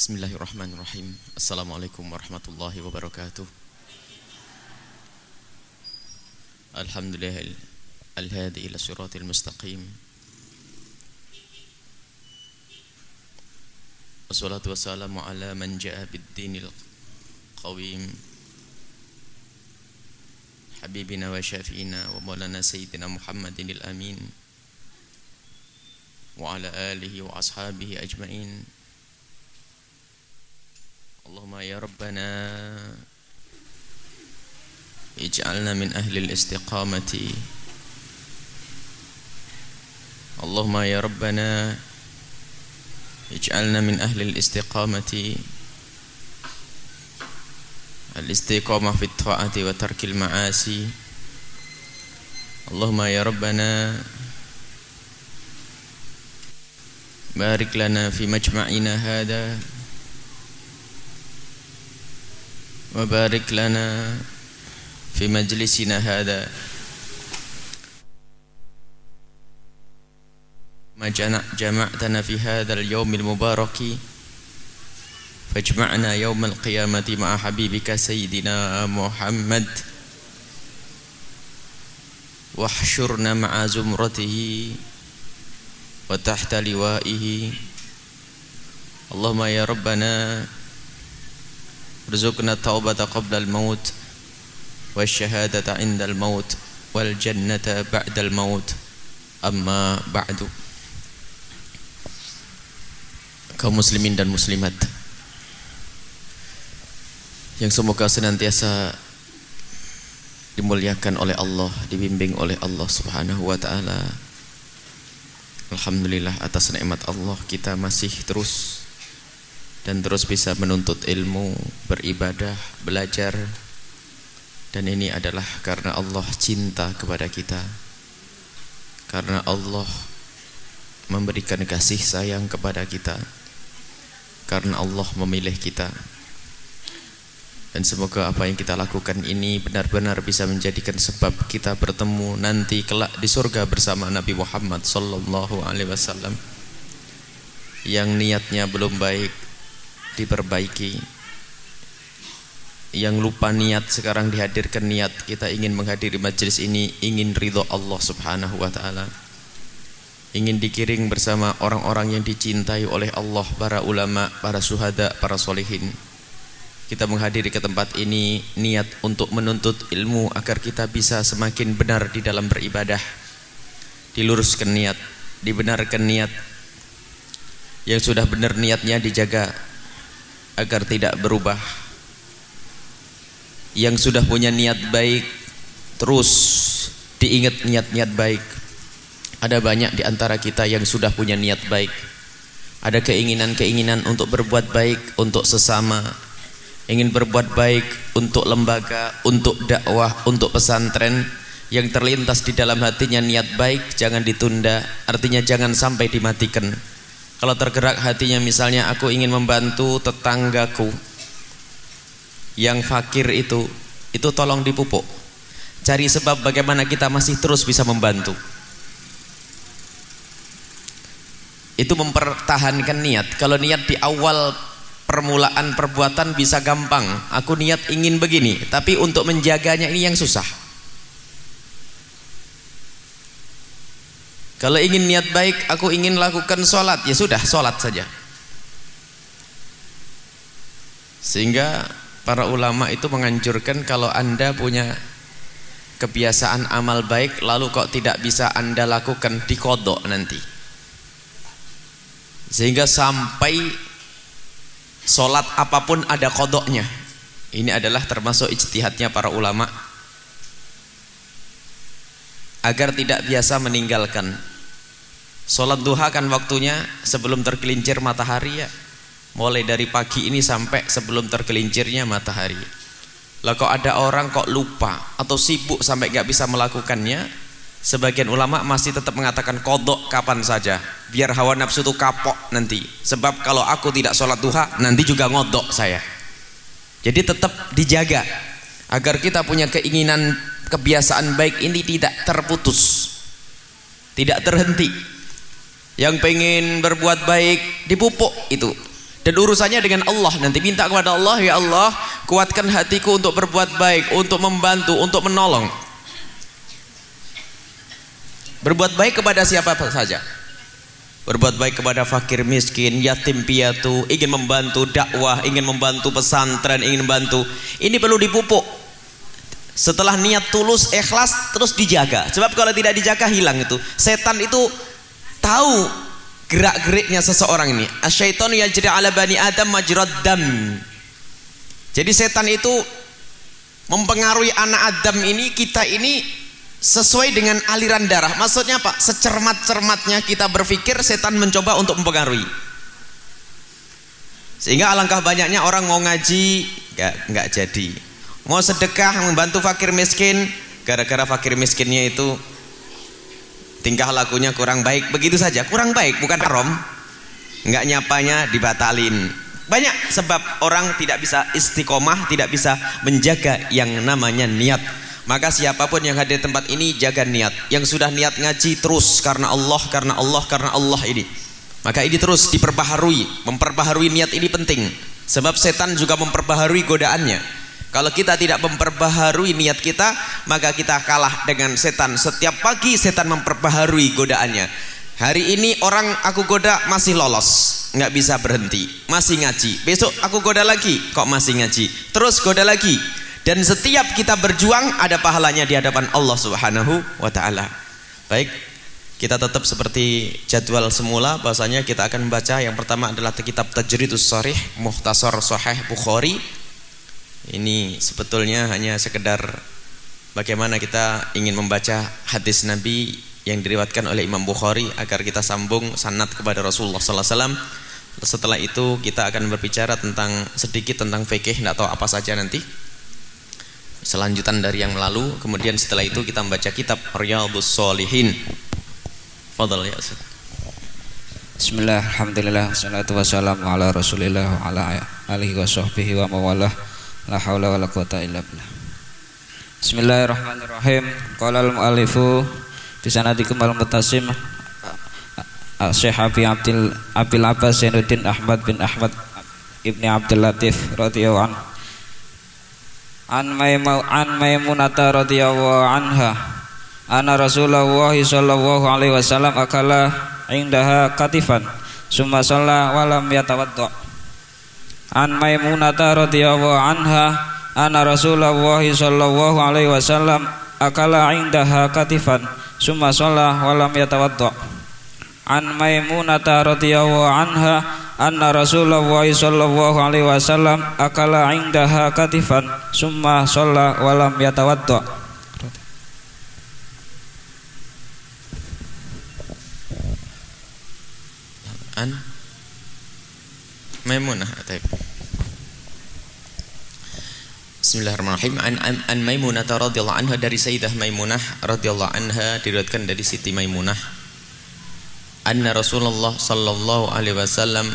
بسم الله الرحمن الرحيم السلام عليكم ورحمة الله وبركاته الحمد لله الهادي إلى صراط المستقيم والصلاة والسلام على من جاء بالدين القويم حبيبنا وشافينا ومولانا سيدنا محمد الأمين وعلى آله وأصحابه أجمعين اللهم يا ربنا اجعلنا من أهل الاستقامة. اللهم يا ربنا اجعلنا من أهل الاستقامة. الاستقامة في الطاعة وترك المعاصي. اللهم يا ربنا بارك لنا في مجمعنا هذا. وبارك لنا في مجلسنا هذا. ما جمعتنا في هذا اليوم المبارك فاجمعنا يوم القيامة مع حبيبك سيدنا محمد. واحشرنا مع زمرته وتحت لوائه. اللهم يا ربنا ارزقنا التوبة قبل الموت والشهادة عند الموت والجنة بعد الموت أما بعد kaum muslimin dan muslimat yang semoga senantiasa dimuliakan oleh Allah, dibimbing oleh Allah Subhanahu wa taala. Alhamdulillah atas nikmat Allah kita masih terus dan terus bisa menuntut ilmu, beribadah, belajar. Dan ini adalah karena Allah cinta kepada kita. Karena Allah memberikan kasih sayang kepada kita. Karena Allah memilih kita. Dan semoga apa yang kita lakukan ini benar-benar bisa menjadikan sebab kita bertemu nanti kelak di surga bersama Nabi Muhammad sallallahu alaihi wasallam. Yang niatnya belum baik diperbaiki. Yang lupa niat sekarang dihadirkan niat. Kita ingin menghadiri majlis ini ingin ridho Allah subhanahu wa ta'ala. Ingin dikiring bersama orang-orang yang dicintai oleh Allah para ulama, para suhada, para solehin kita menghadiri ke tempat ini niat untuk menuntut ilmu agar kita bisa semakin benar di dalam beribadah. Diluruskan niat dibenarkan niat. Yang sudah benar niatnya dijaga agar tidak berubah. Yang sudah punya niat baik terus diingat niat-niat baik. Ada banyak di antara kita yang sudah punya niat baik. Ada keinginan-keinginan untuk berbuat baik untuk sesama. Ingin berbuat baik untuk lembaga untuk dakwah untuk pesantren. Yang terlintas di dalam hatinya niat baik jangan ditunda. Artinya jangan sampai dimatikan kalau tergerak hatinya misalnya aku ingin membantu tetanggaku yang fakir itu, itu tolong dipupuk. Cari sebab bagaimana kita masih terus bisa membantu. Itu mempertahankan niat. Kalau niat di awal permulaan perbuatan bisa gampang. Aku niat ingin begini, tapi untuk menjaganya ini yang susah. Kalau ingin niat baik, aku ingin lakukan sholat, ya sudah sholat saja. Sehingga para ulama itu menganjurkan kalau anda punya kebiasaan amal baik, lalu kok tidak bisa anda lakukan di kodok nanti. Sehingga sampai sholat apa pun ada kodoknya. Ini adalah termasuk ijtihadnya para ulama agar tidak biasa meninggalkan Sholat duha kan waktunya sebelum tergelincir matahari ya. Mulai dari pagi ini sampai sebelum tergelincirnya matahari. Lah kok ada orang kok lupa atau sibuk sampai gak bisa melakukannya, sebagian ulama masih tetap mengatakan kodok kapan saja, biar hawa nafsu itu kapok nanti. Sebab kalau aku tidak sholat duha, nanti juga ngodok saya. Jadi tetap dijaga agar kita punya keinginan kebiasaan baik ini tidak terputus, tidak terhenti. Yang pengen berbuat baik dipupuk itu. Dan urusannya dengan Allah. Nanti minta kepada Allah ya Allah kuatkan hatiku untuk berbuat baik untuk membantu untuk menolong. Berbuat baik kepada siapa saja? Berbuat baik kepada fakir miskin yatim piatu ingin membantu dakwah ingin membantu pesantren ingin membantu. Ini perlu dipupuk setelah niat tulus ikhlas terus dijaga. Sebab kalau tidak dijaga hilang itu. Setan itu tahu gerak-geriknya seseorang ini. Asyaitonu yajri ala bani adam majrad dam. Jadi setan itu mempengaruhi anak Adam ini kita ini sesuai dengan aliran darah. Maksudnya apa? Secermat-cermatnya kita berpikir setan mencoba untuk mempengaruhi. Sehingga alangkah banyaknya orang mau ngaji nggak nggak jadi mau sedekah membantu fakir miskin gara-gara fakir miskinnya itu tingkah lakunya kurang baik. Begitu saja kurang baik bukan haram. Nggak nyapanya dibatalin. Banyak sebab orang tidak bisa istiqomah tidak bisa menjaga yang namanya niat. Maka siapa pun yang hadir tempat ini jaga niat. Yang sudah niat ngaji terus karena Allah karena Allah karena Allah ini. Maka ini terus diperbaharui. Memperbaharui niat ini penting. Sebab setan juga memperbaharui godaannya kalau kita tidak memperbaharui niat kita, maka kita kalah dengan setan. Setiap pagi setan memperbaharui godaannya. Hari ini orang aku goda masih lolos, nggak bisa berhenti, masih ngaji. Besok aku goda lagi, kok masih ngaji. Terus goda lagi. Dan setiap kita berjuang ada pahalanya di hadapan Allah Subhanahu wa taala. Baik, kita tetap seperti jadwal semula bahasanya kita akan membaca yang pertama adalah kitab Tajridus Sharih Muhtasar Sahih Bukhari ini sebetulnya hanya sekedar bagaimana kita ingin membaca hadis Nabi yang diriwatkan oleh Imam Bukhari agar kita sambung sanad kepada Rasulullah sallallahu alaihi wasallam. Setelah itu kita akan berbicara tentang sedikit tentang fikih tidak tahu apa saja nanti. Selanjutan dari yang lalu, kemudian setelah itu kita membaca kitab Riyadhus Shalihin. Fadhal ya Ustaz. Bismillah, alhamdulillah, wassalamu ala rasulillah wa La haula wala quwata illa billah. Bismillahirrahmanirrahim. Qala al-muallifu fi sanadikum al-mutasim Syekh Abi Abdul Abil Abbas Zainuddin Ahmad bin Ahmad Ibni Abdul Latif radhiyallahu anhu an Maimu an Maimunata radhiyallahu anha anna Rasulullah sallallahu alaihi wasallam akala indaha katifan summa shalla wa lam yatawadda An Maimunata radhiyallahu anha anna Rasulullah sallallahu alaihi wasallam akala indaha katifan summa shalla wa lam yatawadda. An Maimunata radhiyallahu anha anna Rasulullah sallallahu alaihi wasallam akala indaha katifan summa shalla wa lam yatawadda. An Maimunah Bismillahirrahmanirrahim. An, an, an Maimunah radhiyallahu anha dari Sayyidah Maimunah radhiyallahu anha diriwayatkan dari Siti Maimunah. Anna Rasulullah sallallahu alaihi wasallam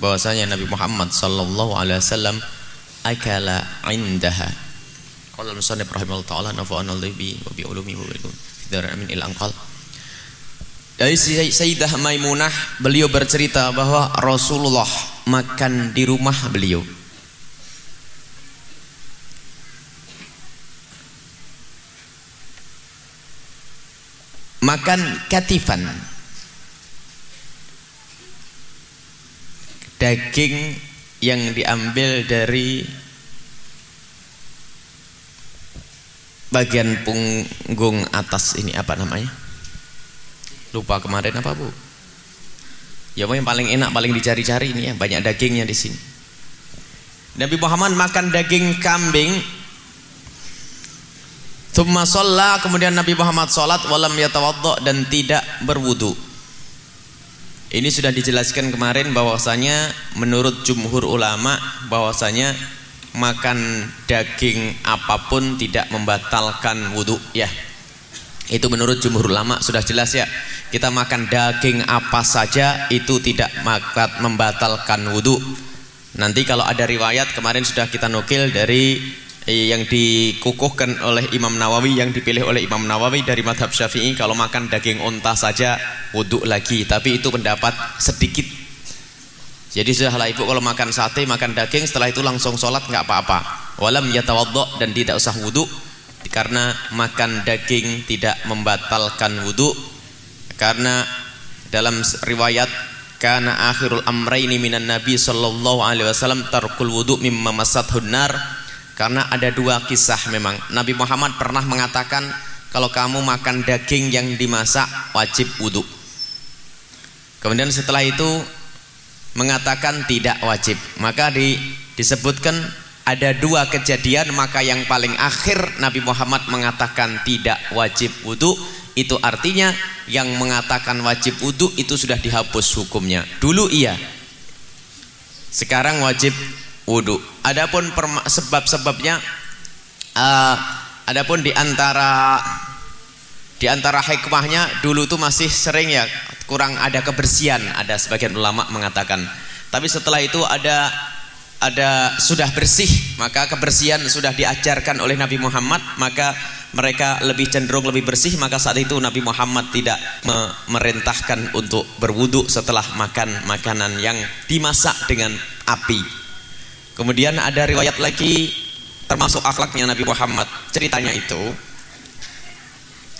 bahwasanya Nabi Muhammad sallallahu alaihi wasallam akala indaha. Qala al-musannif rahimahullah ta'ala nafa'ana bi wa bi ulumi wa bi amin il anqal dari Sayyidah Maimunah beliau bercerita bahwa Rasulullah makan di rumah beliau. Makan katifan. Daging yang diambil dari bagian punggung atas ini apa namanya? Lupa kemarin apa bu? Ya yang paling enak, paling dicari-cari ini ya, banyak dagingnya di sini. Nabi Muhammad makan daging kambing. Thumma sholla, kemudian Nabi Muhammad sholat walam yatawaddo dan tidak berwudu. Ini sudah dijelaskan kemarin bahwasanya menurut jumhur ulama bahwasanya makan daging apa pun tidak membatalkan wudu ya. Itu menurut jumhur ulama sudah jelas ya. Kita makan daging apa saja itu tidak makat membatalkan wudhu nanti kalau ada riwayat kemarin sudah kita nukil dari eh, yang dikukuhkan oleh Imam Nawawi yang dipilih oleh Imam Nawawi dari madhab syafi'i kalau makan daging unta saja wudhu lagi. Tapi itu pendapat sedikit. Jadi sudahlah ibu kalau makan sate makan daging setelah itu langsung sholat nggak apa-apa. Walam yatawaddo dan tidak usah wudhu karena makan daging tidak membatalkan wudhu karena dalam riwayat karena akhirul amraini minan nabi sallallahu alaihi wasallam tarkul wudu mimma masathun nar. Karena ada dua kisah memang. Nabi Muhammad pernah mengatakan kalau kamu makan daging yang dimasak wajib wudu. Kemudian setelah itu mengatakan tidak wajib. Maka di, disebutkan ada dua kejadian maka yang paling akhir Nabi Muhammad mengatakan tidak wajib wudu. Itu artinya yang mengatakan wajib wudhu itu sudah dihapus hukumnya. Dulu iya. Sekarang wajib wudhu adapun sebab-sebabnya uh, adapun di antara di antara hikmahnya dulu itu masih sering ya kurang ada kebersihan. Ada sebagian ulama mengatakan. Tapi setelah itu ada ada sudah bersih maka kebersihan sudah diajarkan oleh Nabi Muhammad maka mereka lebih cenderung lebih bersih maka saat itu Nabi Muhammad tidak memerintahkan untuk berwudu setelah makan makanan yang dimasak dengan api. Kemudian ada riwayat lagi termasuk akhlaknya Nabi Muhammad ceritanya itu.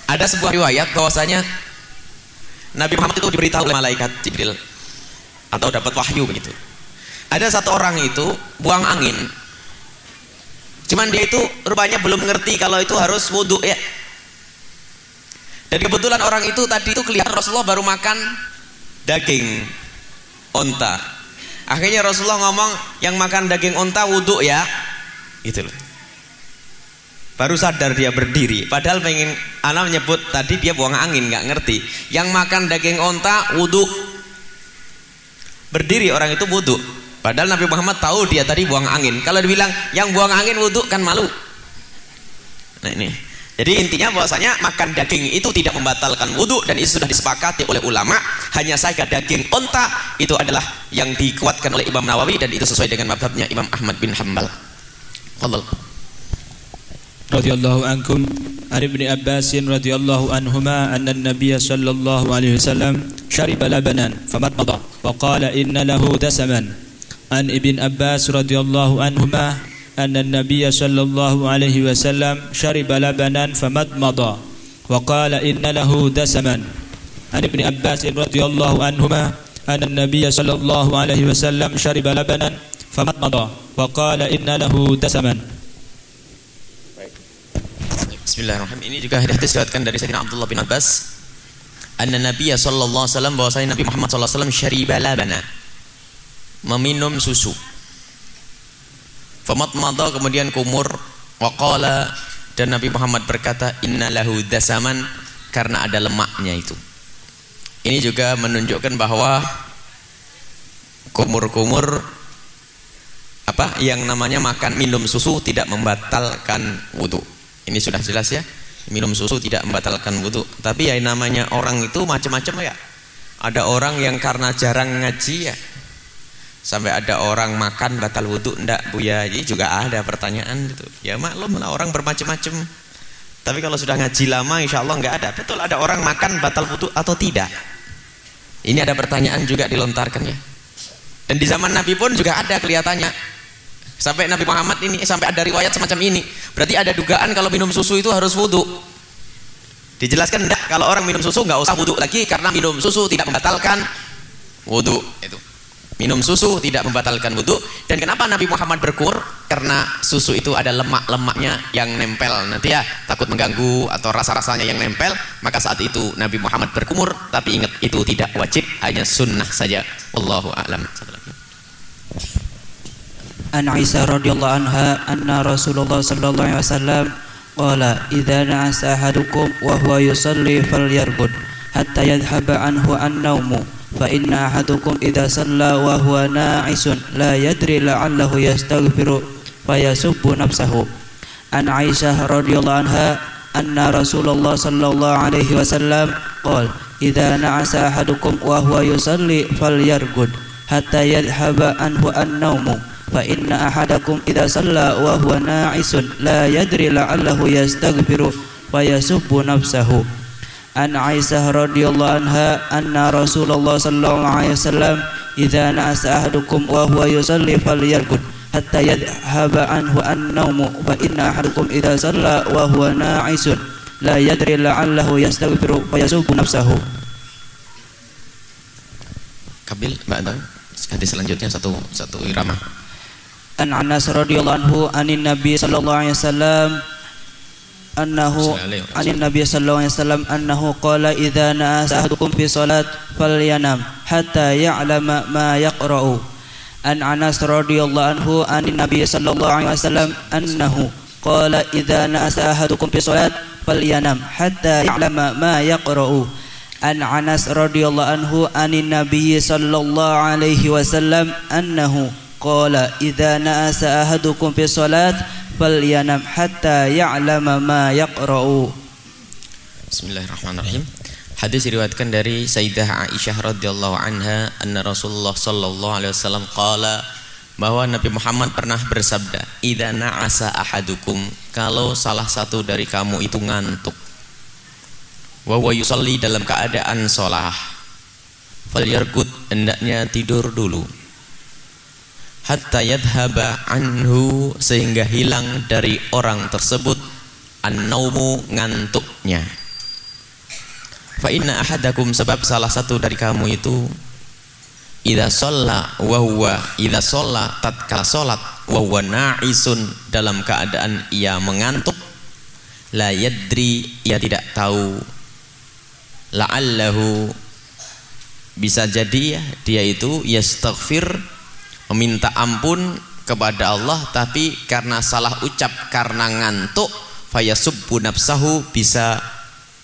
Ada sebuah riwayat bahwasanya Nabi Muhammad itu diberitahu oleh malaikat Jibril atau dapat wahyu begitu ada satu orang itu buang angin Cuman dia itu rupanya belum ngerti kalau itu harus wudhu ya. Dan kebetulan orang itu tadi itu kelihatan Rasulullah baru makan daging onta. Akhirnya Rasulullah ngomong yang makan daging onta wudhu ya. Itu loh. Baru sadar dia berdiri. Padahal pengen anak menyebut tadi dia buang angin nggak ngerti. Yang makan daging onta wudhu. Berdiri orang itu wudhu. Padahal Nabi Muhammad tahu dia tadi buang angin. Kalau dibilang yang buang angin wudhu kan malu. Nah ini. Jadi intinya bahwasanya makan daging itu tidak membatalkan wudhu dan itu sudah disepakati oleh ulama. Hanya saja daging onta itu adalah yang dikuatkan oleh Imam Nawawi dan itu sesuai dengan madhabnya Imam Ahmad bin Hambal. Fadal. radhiyallahu ankum an ibn Abbas radhiyallahu anhuma anna an-nabiy sallallahu alaihi wasallam shariba labanan famadmada wa qala inna lahu dasaman An Ibn Abbas radhiyallahu anhuma anna an-nabiy sallallahu alaihi wasallam shariba labanan famadmada wa qala inna lahu dasaman. An Ibn Abbas radhiyallahu anhuma anna an-nabiy sallallahu alaihi wasallam shariba labanan famadmada wa qala inna lahu dasaman. Bismillahirrahmanirrahim. Ini juga hadis diriwayatkan dari Sayyidina Abdullah bin Abbas anna nabiyya sallallahu alaihi wasallam bahwasanya Nabi Muhammad sallallahu alaihi wasallam syariba labana meminum susu. Famatmada kemudian kumur waqala dan Nabi Muhammad berkata innalahu dasaman karena ada lemaknya itu. Ini juga menunjukkan bahwa kumur-kumur apa yang namanya makan minum susu tidak membatalkan wudhu ini sudah jelas ya minum susu tidak membatalkan wudhu tapi ya namanya orang itu macam-macam ya. Ada orang yang karena jarang ngaji ya sampai ada orang makan batal wudhu ndak Buya jadi juga ada pertanyaan gitu. Ya maklum lah orang bermacam-macam tapi kalau sudah ngaji lama insya Allah nggak ada. Betul ada orang makan batal wudhu atau tidak? Ini ada pertanyaan juga dilontarkan ya. Dan di zaman Nabi pun juga ada kelihatannya. Sampai Nabi Muhammad ini sampai ada riwayat semacam ini. Berarti ada dugaan kalau minum susu itu harus wudhu dijelaskan enggak kalau orang minum susu nggak usah wudhu lagi karena minum susu tidak membatalkan wudhu itu minum susu tidak membatalkan wudhu. Dan kenapa Nabi Muhammad berkur? Karena susu itu ada lemak-lemaknya yang nempel. Nanti ya takut mengganggu atau rasa-rasanya yang nempel maka saat itu Nabi Muhammad berkumur. Tapi ingat itu tidak wajib hanya sunnah saja. Wallahu a'lam. An Aisyah radhiyallahu anha anna Rasulullah sallallahu alaihi wasallam qala idza na'asa ahadukum wa huwa yusalli falyarqud hatta yadhhaba anhu an-nawmu فإن أحدكم إذا صلى وهو ناعس لا يدري لعله يستغفر فيسب نفسه. عن عائشة رضي الله عنها أن رسول الله صلى الله عليه وسلم قال إذا نعس أحدكم وهو يصلي فليرقد حتى يذهب عنه النوم. فإن أحدكم إذا صلى وهو ناعس لا يدري لعله يستغفر فيسب نفسه. عن عائشة رضي الله عنها أن رسول الله صلى الله عليه وسلم إذا نعس أحدكم وهو يصلي فليركض حتى يذهب عنه النوم فإن أحدكم إذا صلى وهو ناعس لا يدري لعله يستغفر فيسوق نفسه Kabil, Mbak Antam. Hadis selanjutnya satu satu irama. An Anas radhiyallahu anhu anin Nabi sallallahu alaihi wasallam annahu anin Nabi sallallahu alaihi wasallam annahu qala idza na'asa ahadukum fi salat falyanam hatta ya'lama ma yaqra'u. An Anas radhiyallahu anhu anin Nabi sallallahu alaihi wasallam annahu qala idza na'asa ahadukum fi salat falyanam hatta ya'lama ma yaqra'u. An Anas radhiyallahu anhu anin Nabi sallallahu alaihi wasallam annahu qala idza na'asa ahadukum fi salat falyanam hatta ya'lama ma yaqra'u. Bismillahirrahmanirrahim. Hadis diriwayatkan dari Sayyidah Aisyah radhiyallahu anha anna Rasulullah sallallahu alaihi wasallam qala bahwa Nabi Muhammad pernah bersabda, "Idza na'asa ahadukum" kalau salah satu dari kamu itu ngantuk wa huwa yusalli dalam keadaan sholah falyarkud hendaknya tidur dulu hatta yadhaba anhu sehingga hilang dari orang tersebut an-naumu ngantuknya. Fa inna ahadakum sebab salah satu dari kamu itu idza shalla wa huwa idza shalla tatkala salat wa huwa na'isun dalam keadaan ia mengantuk la yadri ia tidak tahu la'allahu bisa jadi ya dia itu yastaghfir meminta ampun kepada Allah tapi karena salah ucap karena ngantuk fayasubbu nafsahu bisa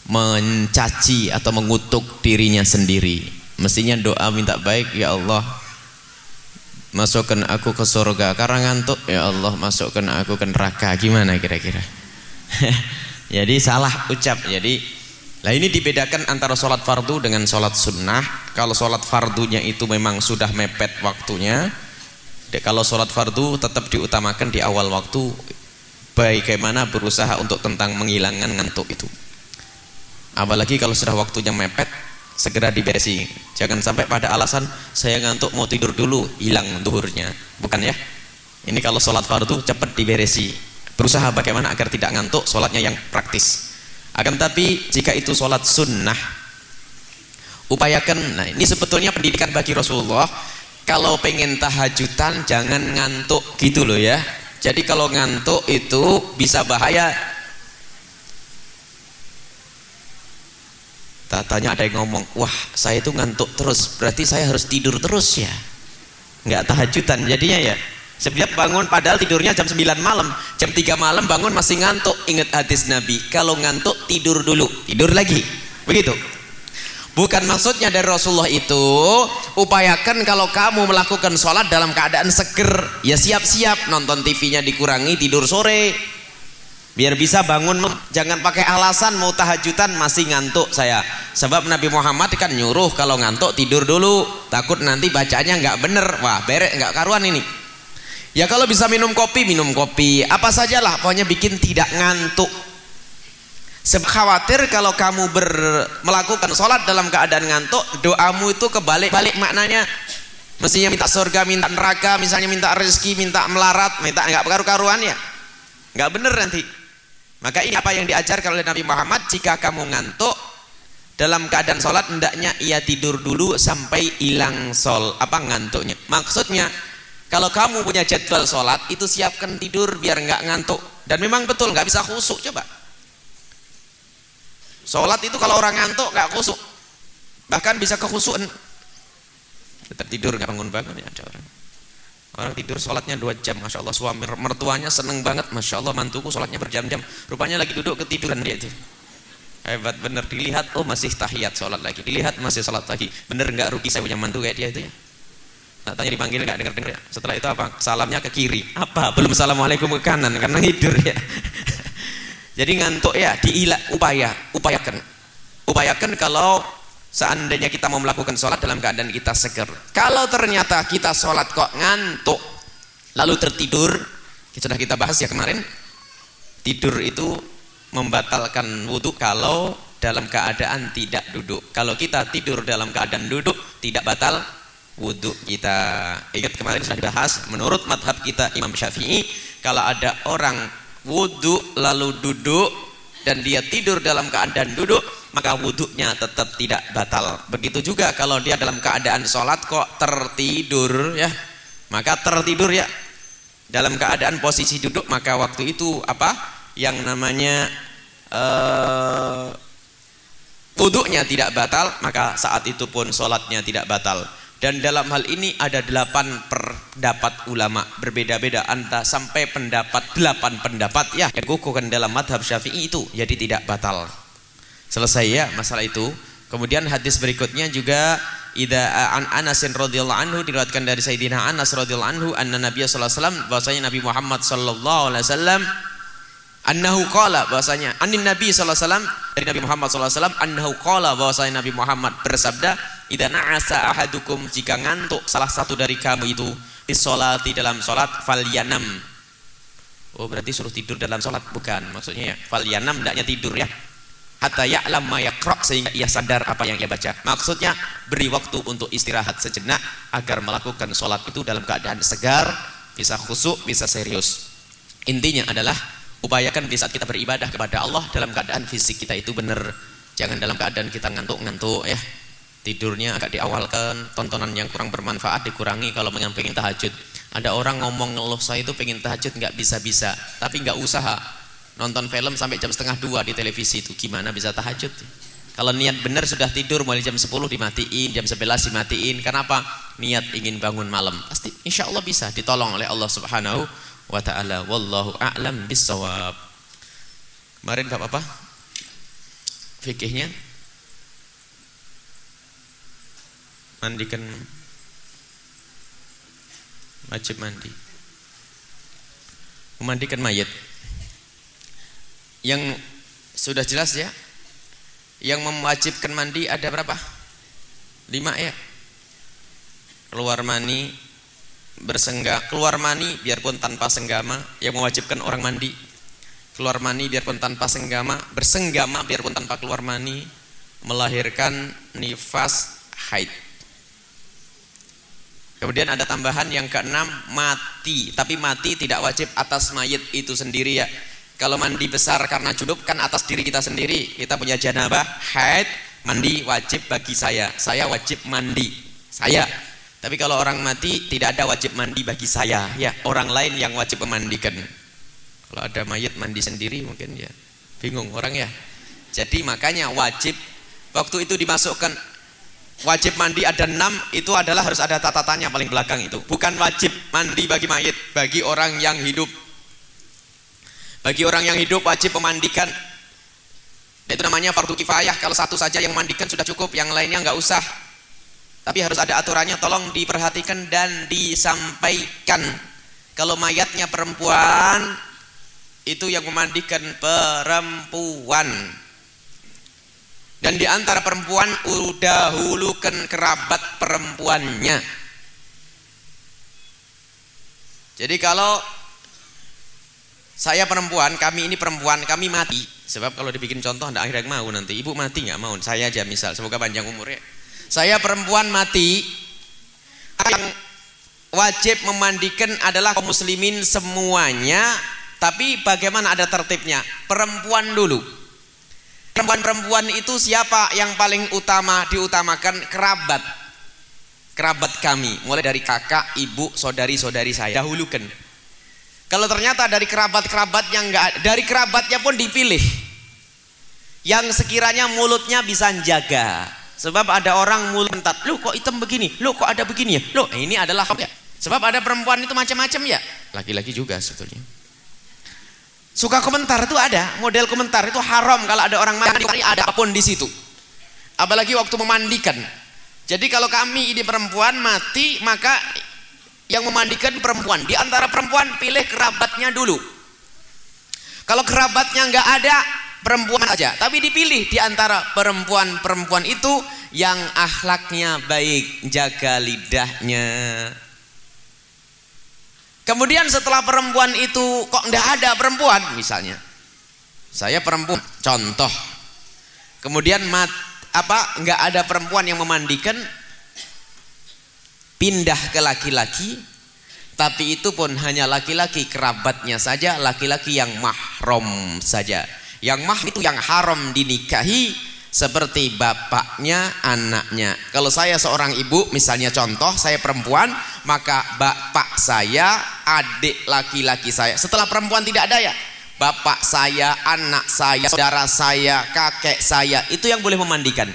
mencaci atau mengutuk dirinya sendiri mestinya doa minta baik ya Allah masukkan aku ke surga karena ngantuk ya Allah masukkan aku ke neraka gimana kira-kira jadi salah ucap jadi Nah ini dibedakan antara sholat fardu dengan sholat sunnah. Kalau sholat fardunya itu memang sudah mepet waktunya. Kalau sholat fardu tetap diutamakan di awal waktu. Bagaimana berusaha untuk tentang menghilangkan ngantuk itu. Apalagi kalau sudah waktunya mepet, segera diberesi. Jangan sampai pada alasan saya ngantuk mau tidur dulu, hilang duhurnya. Bukan ya? Ini kalau sholat fardu cepat diberesi. Berusaha bagaimana agar tidak ngantuk, sholatnya yang praktis. Akan tapi jika itu sholat sunnah, upayakan. Nah ini sebetulnya pendidikan bagi Rasulullah. Kalau pengen tahajudan jangan ngantuk gitu loh ya. Jadi kalau ngantuk itu bisa bahaya. Tanya ada yang ngomong, wah saya itu ngantuk terus, berarti saya harus tidur terus ya. Nggak tahajudan jadinya ya. Setiap bangun padahal tidurnya jam 9 malam, jam 3 malam bangun masih ngantuk. Ingat hadis Nabi, kalau ngantuk tidur dulu, tidur lagi. Begitu. Bukan maksudnya dari Rasulullah itu upayakan kalau kamu melakukan sholat dalam keadaan seger, ya siap-siap nonton TV-nya dikurangi tidur sore. Biar bisa bangun, jangan pakai alasan mau tahajudan masih ngantuk saya. Sebab Nabi Muhammad kan nyuruh kalau ngantuk tidur dulu, takut nanti bacanya nggak bener. Wah, berek nggak karuan ini. Ya kalau bisa minum kopi, minum kopi. Apa sajalah, pokoknya bikin tidak ngantuk. Khawatir kalau kamu ber, melakukan sholat dalam keadaan ngantuk, doamu itu kebalik-balik maknanya. Mestinya minta surga, minta neraka, misalnya minta rezeki, minta melarat, minta nggak karu-karuan ya. Nggak bener nanti. Maka ini apa yang diajarkan oleh Nabi Muhammad, jika kamu ngantuk, dalam keadaan sholat, hendaknya ia tidur dulu sampai hilang sol apa ngantuknya. Maksudnya, kalau kamu punya jadwal sholat, itu siapkan tidur biar nggak ngantuk. Dan memang betul nggak bisa khusuk coba. Sholat itu kalau orang ngantuk nggak khusuk, bahkan bisa kekhusukan. Tetap tidur nggak bangun-bangun ya ada orang. Orang tidur sholatnya dua jam, masya Allah suami mertuanya seneng banget, masya Allah mantuku sholatnya berjam-jam. Rupanya lagi duduk ketiduran dia itu. Hebat bener dilihat, oh masih tahiyat sholat lagi, dilihat masih sholat lagi. Bener nggak rugi saya punya mantu kayak dia itu ya. Tak tanya dipanggil nggak dengar dengar. Setelah itu apa? Salamnya ke kiri. Apa? Belum assalamualaikum ke kanan karena tidur ya. Jadi ngantuk ya, diilah upaya, upayakan. Upayakan kalau seandainya kita mau melakukan sholat dalam keadaan kita seger. Kalau ternyata kita sholat kok ngantuk, lalu tertidur, sudah kita bahas ya kemarin. Tidur itu membatalkan wudhu kalau dalam keadaan tidak duduk. Kalau kita tidur dalam keadaan duduk, tidak batal wudhu kita. Ingat kemarin sudah dibahas, menurut madhab kita Imam Syafi'i, kalau ada orang wudhu lalu duduk dan dia tidur dalam keadaan duduk, maka wudhunya tetap tidak batal. Begitu juga kalau dia dalam keadaan sholat kok tertidur ya, maka tertidur ya. Dalam keadaan posisi duduk maka waktu itu apa? Yang namanya uh, wudhunya tidak batal, maka saat itu pun sholatnya tidak batal. Dan dalam hal ini ada delapan pendapat ulama berbeda-beda anta sampai pendapat delapan pendapat ya yang kukuhkan dalam madhab syafi'i itu jadi tidak batal. Selesai ya masalah itu. Kemudian hadis berikutnya juga Ida an Anasin radhiyallahu anhu diriwayatkan dari Sayyidina Anas radhiyallahu anhu anna Nabi sallallahu alaihi wasallam bahwasanya Nabi Muhammad sallallahu alaihi wasallam annahu qala bahwasanya anin Nabi sallallahu alaihi wasallam dari Nabi Muhammad sallallahu alaihi wasallam annahu qala bahwasanya Nabi Muhammad bersabda idza na'asa ahadukum jika ngantuk salah satu dari kamu itu di salati dalam salat falyanam oh berarti suruh tidur dalam salat bukan maksudnya ya falyanam hendaknya tidur ya hatta ya'lam ma yaqra sehingga ia sadar apa yang ia baca. Maksudnya beri waktu untuk istirahat sejenak agar melakukan sholat itu dalam keadaan segar, bisa khusyuk, bisa serius. Intinya adalah upayakan di saat kita beribadah kepada Allah dalam keadaan fisik kita itu benar. Jangan dalam keadaan kita ngantuk-ngantuk ya. Tidurnya agak diawalkan, tontonan yang kurang bermanfaat dikurangi kalau yang pengen tahajud. Ada orang ngomong ngeluh saya itu pengen tahajud nggak bisa-bisa, tapi nggak usaha. Nonton film sampai jam setengah dua di televisi itu gimana bisa tahajud? Kalau niat benar sudah tidur mulai jam 10 dimatiin jam 11 dimatiin kenapa niat ingin bangun malam. Pasti insya Allah bisa ditolong oleh Allah subhanahu wa ta'ala. Wallahu a'lam bisawab kemarin gak apa-apa fikihnya mandikan. Wajib mandi. Memandikan mayat. Yang sudah jelas ya yang mewajibkan mandi ada berapa? lima ya. Keluar mani bersenggak keluar mani biarpun tanpa senggama yang mewajibkan orang mandi. Keluar mani biarpun tanpa senggama bersenggama biarpun tanpa keluar mani melahirkan nifas haid kemudian ada tambahan yang keenam mati tapi mati tidak wajib atas mayit itu sendiri ya kalau mandi besar karena junub kan atas diri kita sendiri. Kita punya janabah, haid, mandi wajib bagi saya. Saya wajib mandi. Saya. Tapi kalau orang mati tidak ada wajib mandi bagi saya. Ya, orang lain yang wajib memandikan. Kalau ada mayat mandi sendiri mungkin ya bingung orang ya. Jadi makanya wajib waktu itu dimasukkan wajib mandi ada enam itu adalah harus ada catatannya paling belakang itu. Bukan wajib mandi bagi mayat, bagi orang yang hidup bagi orang yang hidup wajib memandikan. Itu namanya fardu kifayah. Kalau satu saja yang memandikan sudah cukup, yang lainnya nggak usah. Tapi harus ada aturannya, tolong diperhatikan dan disampaikan. Kalau mayatnya perempuan, itu yang memandikan perempuan. Dan di antara perempuan, udahulukan kerabat perempuannya. Jadi kalau saya perempuan, kami ini perempuan, kami mati. Sebab kalau dibikin contoh tidak akhirnya mau nanti. Ibu mati nggak mau, saya aja misal. Semoga panjang umur ya. Saya perempuan mati. Yang wajib memandikan adalah kaum muslimin semuanya. Tapi bagaimana ada tertibnya? Perempuan dulu. Perempuan-perempuan itu siapa yang paling utama diutamakan? Kerabat. Kerabat kami. Mulai dari kakak, ibu, saudari-saudari saya. Dahulukan kalau ternyata dari kerabat-kerabat yang enggak dari kerabatnya pun dipilih. Yang sekiranya mulutnya bisa jaga. Sebab ada orang mulut entat, "Lu kok hitam begini? Lu kok ada begini ya?" Lu ini adalah ya. Sebab ada perempuan itu macam-macam ya. Laki-laki juga sebetulnya. Suka komentar itu ada, model komentar itu haram kalau ada orang mandi ada apa pun di situ. Apalagi waktu memandikan. Jadi kalau kami ini perempuan mati, maka yang memandikan perempuan. Di antara perempuan pilih kerabatnya dulu. Kalau kerabatnya nggak ada, perempuan aja. Tapi dipilih di antara perempuan-perempuan itu yang akhlaknya baik, jaga lidahnya. Kemudian setelah perempuan itu kok nggak ada perempuan misalnya. Saya perempuan, contoh. kemudian mat, apa nggak ada perempuan yang memandikan pindah ke laki-laki tapi itu pun hanya laki-laki kerabatnya saja laki-laki yang mahram saja yang mah itu yang haram dinikahi seperti bapaknya anaknya kalau saya seorang ibu misalnya contoh saya perempuan maka bapak saya adik laki-laki saya. Setelah perempuan tidak ada ya? Bapak saya anak saya saudara saya kakek saya. Itu yang boleh memandikan.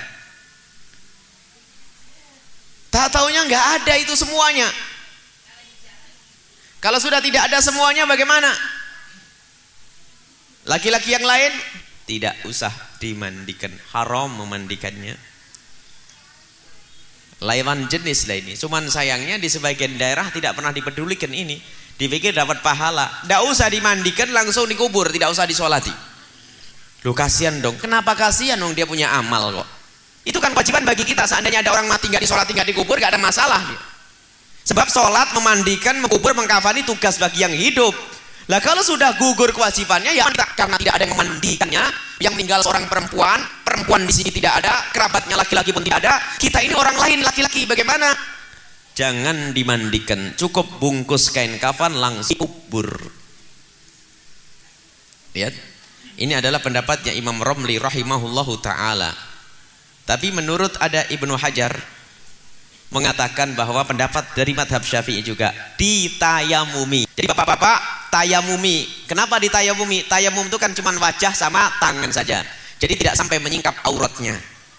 Tak taunya nggak ada itu semuanya. Kalau sudah tidak ada semuanya bagaimana? Laki-laki yang lain? Tidak usah dimandikan. Haram memandikannya lawan jenis lah ini. Cuman sayangnya di sebagian daerah tidak pernah dipedulikan ini. Dipikir dapat pahala. Tidak usah dimandikan langsung dikubur. Tidak usah disolati. Lu kasihan dong. Kenapa kasihan dong dia punya amal kok? Itu kan kewajiban bagi kita. Seandainya ada orang mati nggak disolati nggak dikubur nggak ada masalah sebab sholat memandikan mengkubur mengkafani tugas bagi yang hidup lah kalau sudah gugur kewajibannya ya karena tidak ada yang memandikannya, yang tinggal seorang perempuan, perempuan di sini tidak ada, kerabatnya laki-laki pun tidak ada, kita ini orang lain laki-laki bagaimana? Jangan dimandikan, cukup bungkus kain kafan langsung kubur. Lihat. Ini adalah pendapatnya Imam Romli rahimahullahu taala. Tapi menurut ada Ibnu Hajar mengatakan bahwa pendapat dari madhab syafi'i juga ditayamumi. Jadi bapak-bapak tayamumi. Kenapa ditayamumi? Tayamum itu kan cuma wajah sama tangan saja. Jadi tidak sampai menyingkap auratnya.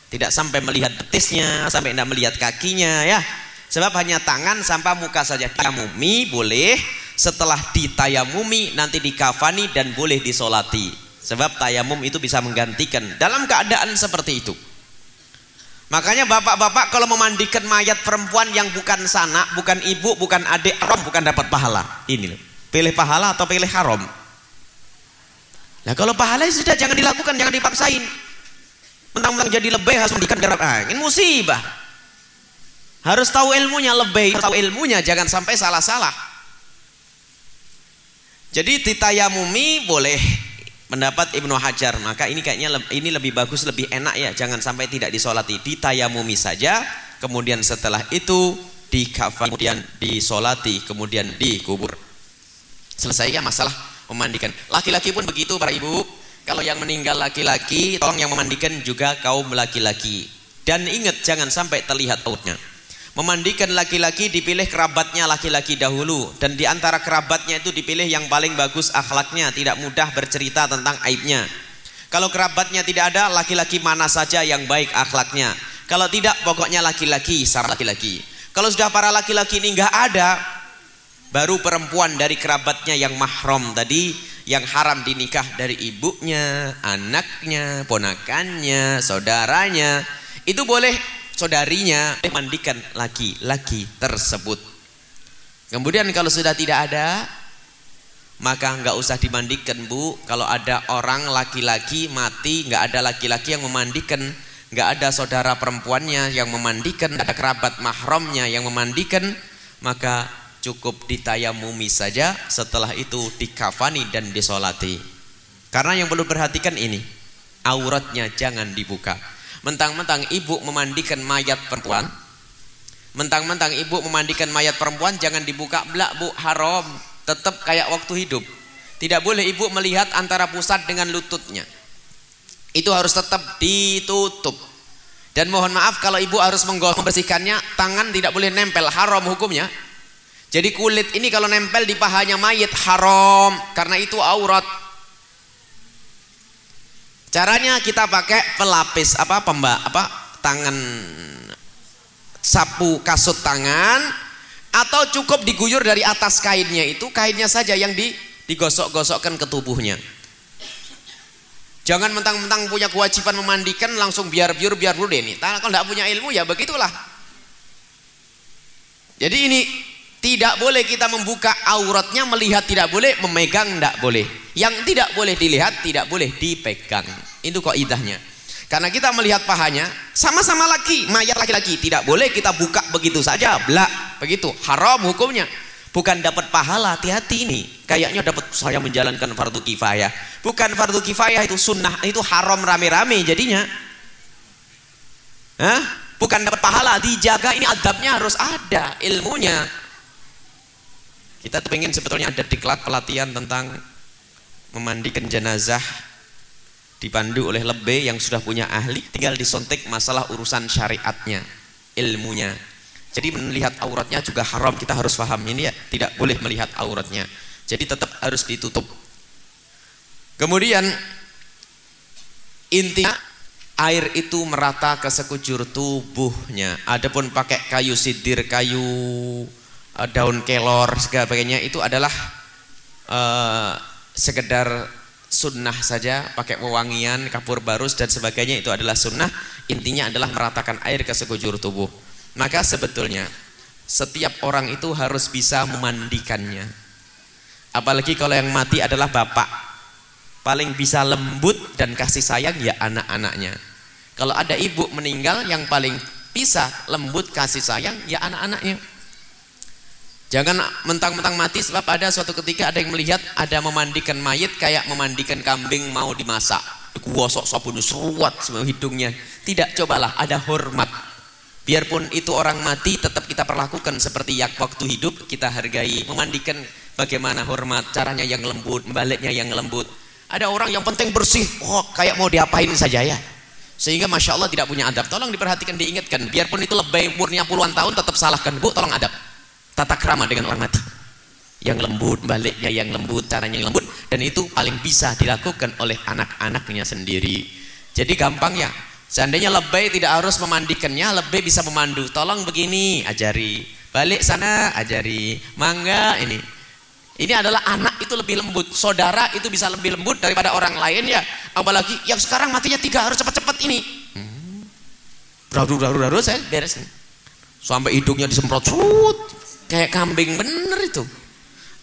Tidak sampai melihat betisnya, sampai tidak melihat kakinya ya. Sebab hanya tangan sampai muka saja. Tayamumi boleh, setelah ditayamumi nanti dikafani dan boleh disolati. Sebab tayamum itu bisa menggantikan dalam keadaan seperti itu. Makanya bapak-bapak kalau memandikan mayat perempuan yang bukan sanak, bukan ibu, bukan adik, haram bukan dapat pahala. Ini loh. Pilih pahala atau pilih haram? Nah kalau pahala ya sudah jangan dilakukan, jangan dipaksain. Mentang-mentang jadi lebih harus mandikan garap angin musibah. Harus tahu ilmunya lebih, tahu ilmunya jangan sampai salah-salah. Jadi titayamumi boleh Mendapat Ibnu Hajar, maka ini kayaknya ini lebih bagus, lebih enak ya. Jangan sampai tidak disolati, ditayamumi saja. Kemudian setelah itu dikafan, kemudian disolati, kemudian dikubur. Selesai ya masalah memandikan. Laki-laki pun begitu para ibu. Kalau yang meninggal laki-laki, tolong yang memandikan juga kaum laki-laki. Dan ingat jangan sampai terlihat outnya. Memandikan laki-laki dipilih kerabatnya laki-laki dahulu dan di antara kerabatnya itu dipilih yang paling bagus akhlaknya, tidak mudah bercerita tentang aibnya. Kalau kerabatnya tidak ada, laki-laki mana saja yang baik akhlaknya. Kalau tidak, pokoknya laki-laki, sama laki-laki. Kalau sudah para laki-laki ini enggak ada, baru perempuan dari kerabatnya yang mahram tadi, yang haram dinikah dari ibunya, anaknya, ponakannya, saudaranya, itu boleh saudarinya mandikan laki-laki tersebut. Kemudian kalau sudah tidak ada, maka nggak usah dimandikan bu. Kalau ada orang laki-laki mati, nggak ada laki-laki yang memandikan, nggak ada saudara perempuannya yang memandikan, ada kerabat mahramnya yang memandikan, maka cukup ditayamumi saja. Setelah itu dikafani dan disolati. Karena yang perlu perhatikan ini, auratnya jangan dibuka. Mentang-mentang ibu memandikan mayat perempuan. Mentang-mentang ibu memandikan mayat perempuan jangan dibuka belak bu haram. Tetap kayak waktu hidup. Tidak boleh ibu melihat antara pusat dengan lututnya. Itu harus tetap ditutup. Dan mohon maaf kalau ibu harus membersihkannya, tangan tidak boleh nempel, haram hukumnya. Jadi kulit ini kalau nempel di pahanya mayat haram karena itu aurat. Caranya kita pakai pelapis apa pemba apa tangan sapu kasut tangan atau cukup diguyur dari atas kainnya itu kainnya saja yang di, digosok-gosokkan ke tubuhnya. Jangan mentang-mentang punya kewajiban memandikan langsung biar biar biar dulu deh nih. Kalau tidak punya ilmu ya begitulah. Jadi ini tidak boleh kita membuka auratnya, melihat tidak boleh, memegang tidak boleh. Yang tidak boleh dilihat, tidak boleh dipegang. Itu kok idahnya. Karena kita melihat pahanya, sama-sama laki, mayat laki-laki. Tidak boleh kita buka begitu saja, belak. Begitu, haram hukumnya. Bukan dapat pahala, hati-hati ini. Kayaknya dapat saya menjalankan fardu kifayah. Bukan fardu kifayah, itu sunnah, itu haram rame-rame jadinya. Hah? Bukan dapat pahala, dijaga ini adabnya harus ada ilmunya. Kita pengen sebetulnya ada diklat pelatihan tentang memandikan jenazah dipandu oleh lebe yang sudah punya ahli tinggal disontek masalah urusan syariatnya ilmunya. Jadi melihat auratnya juga haram kita harus paham ini ya tidak boleh melihat auratnya. Jadi tetap harus ditutup. Kemudian intinya air itu merata ke sekujur tubuhnya. Adapun pakai kayu sidir kayu uh, daun kelor segala itu adalah uh, sekedar sunnah saja pakai wewangian kapur barus dan sebagainya itu adalah sunnah. Intinya adalah meratakan air ke sekujur tubuh. Maka sebetulnya setiap orang itu harus bisa memandikannya. Apalagi kalau yang mati adalah bapak. Paling bisa lembut dan kasih sayang ya anak-anaknya. Kalau ada ibu meninggal yang paling bisa lembut kasih sayang ya anak-anaknya Jangan mentang-mentang mati sebab ada suatu ketika ada yang melihat ada memandikan mayat kayak memandikan kambing mau dimasak. Kuosok sabun seruat semua hidungnya. Tidak cobalah ada hormat. Biarpun itu orang mati tetap kita perlakukan seperti yang waktu hidup kita hargai. Memandikan bagaimana hormat, caranya yang lembut, baliknya yang lembut. Ada orang yang penting bersih, oh kayak mau diapain saja ya. Sehingga Masya Allah tidak punya adab. Tolong diperhatikan, diingatkan. Biarpun itu lebih umurnya puluhan tahun tetap salahkan. Bu, tolong adab tata krama dengan orang mati. Yang lembut baliknya yang lembut caranya yang lembut. Dan itu paling bisa dilakukan oleh anak-anaknya sendiri. Jadi gampang ya. Seandainya lebay tidak harus memandikannya lebay bisa memandu. Tolong begini ajari. Balik sana ajari. Mangga ini. Ini adalah anak itu lebih lembut. Saudara itu bisa lebih lembut daripada orang lain ya. Apalagi yang sekarang matinya tiga harus cepat-cepat ini. Hmm. raru raru raru saya beres sampai hidungnya disemprot kayak kambing bener itu.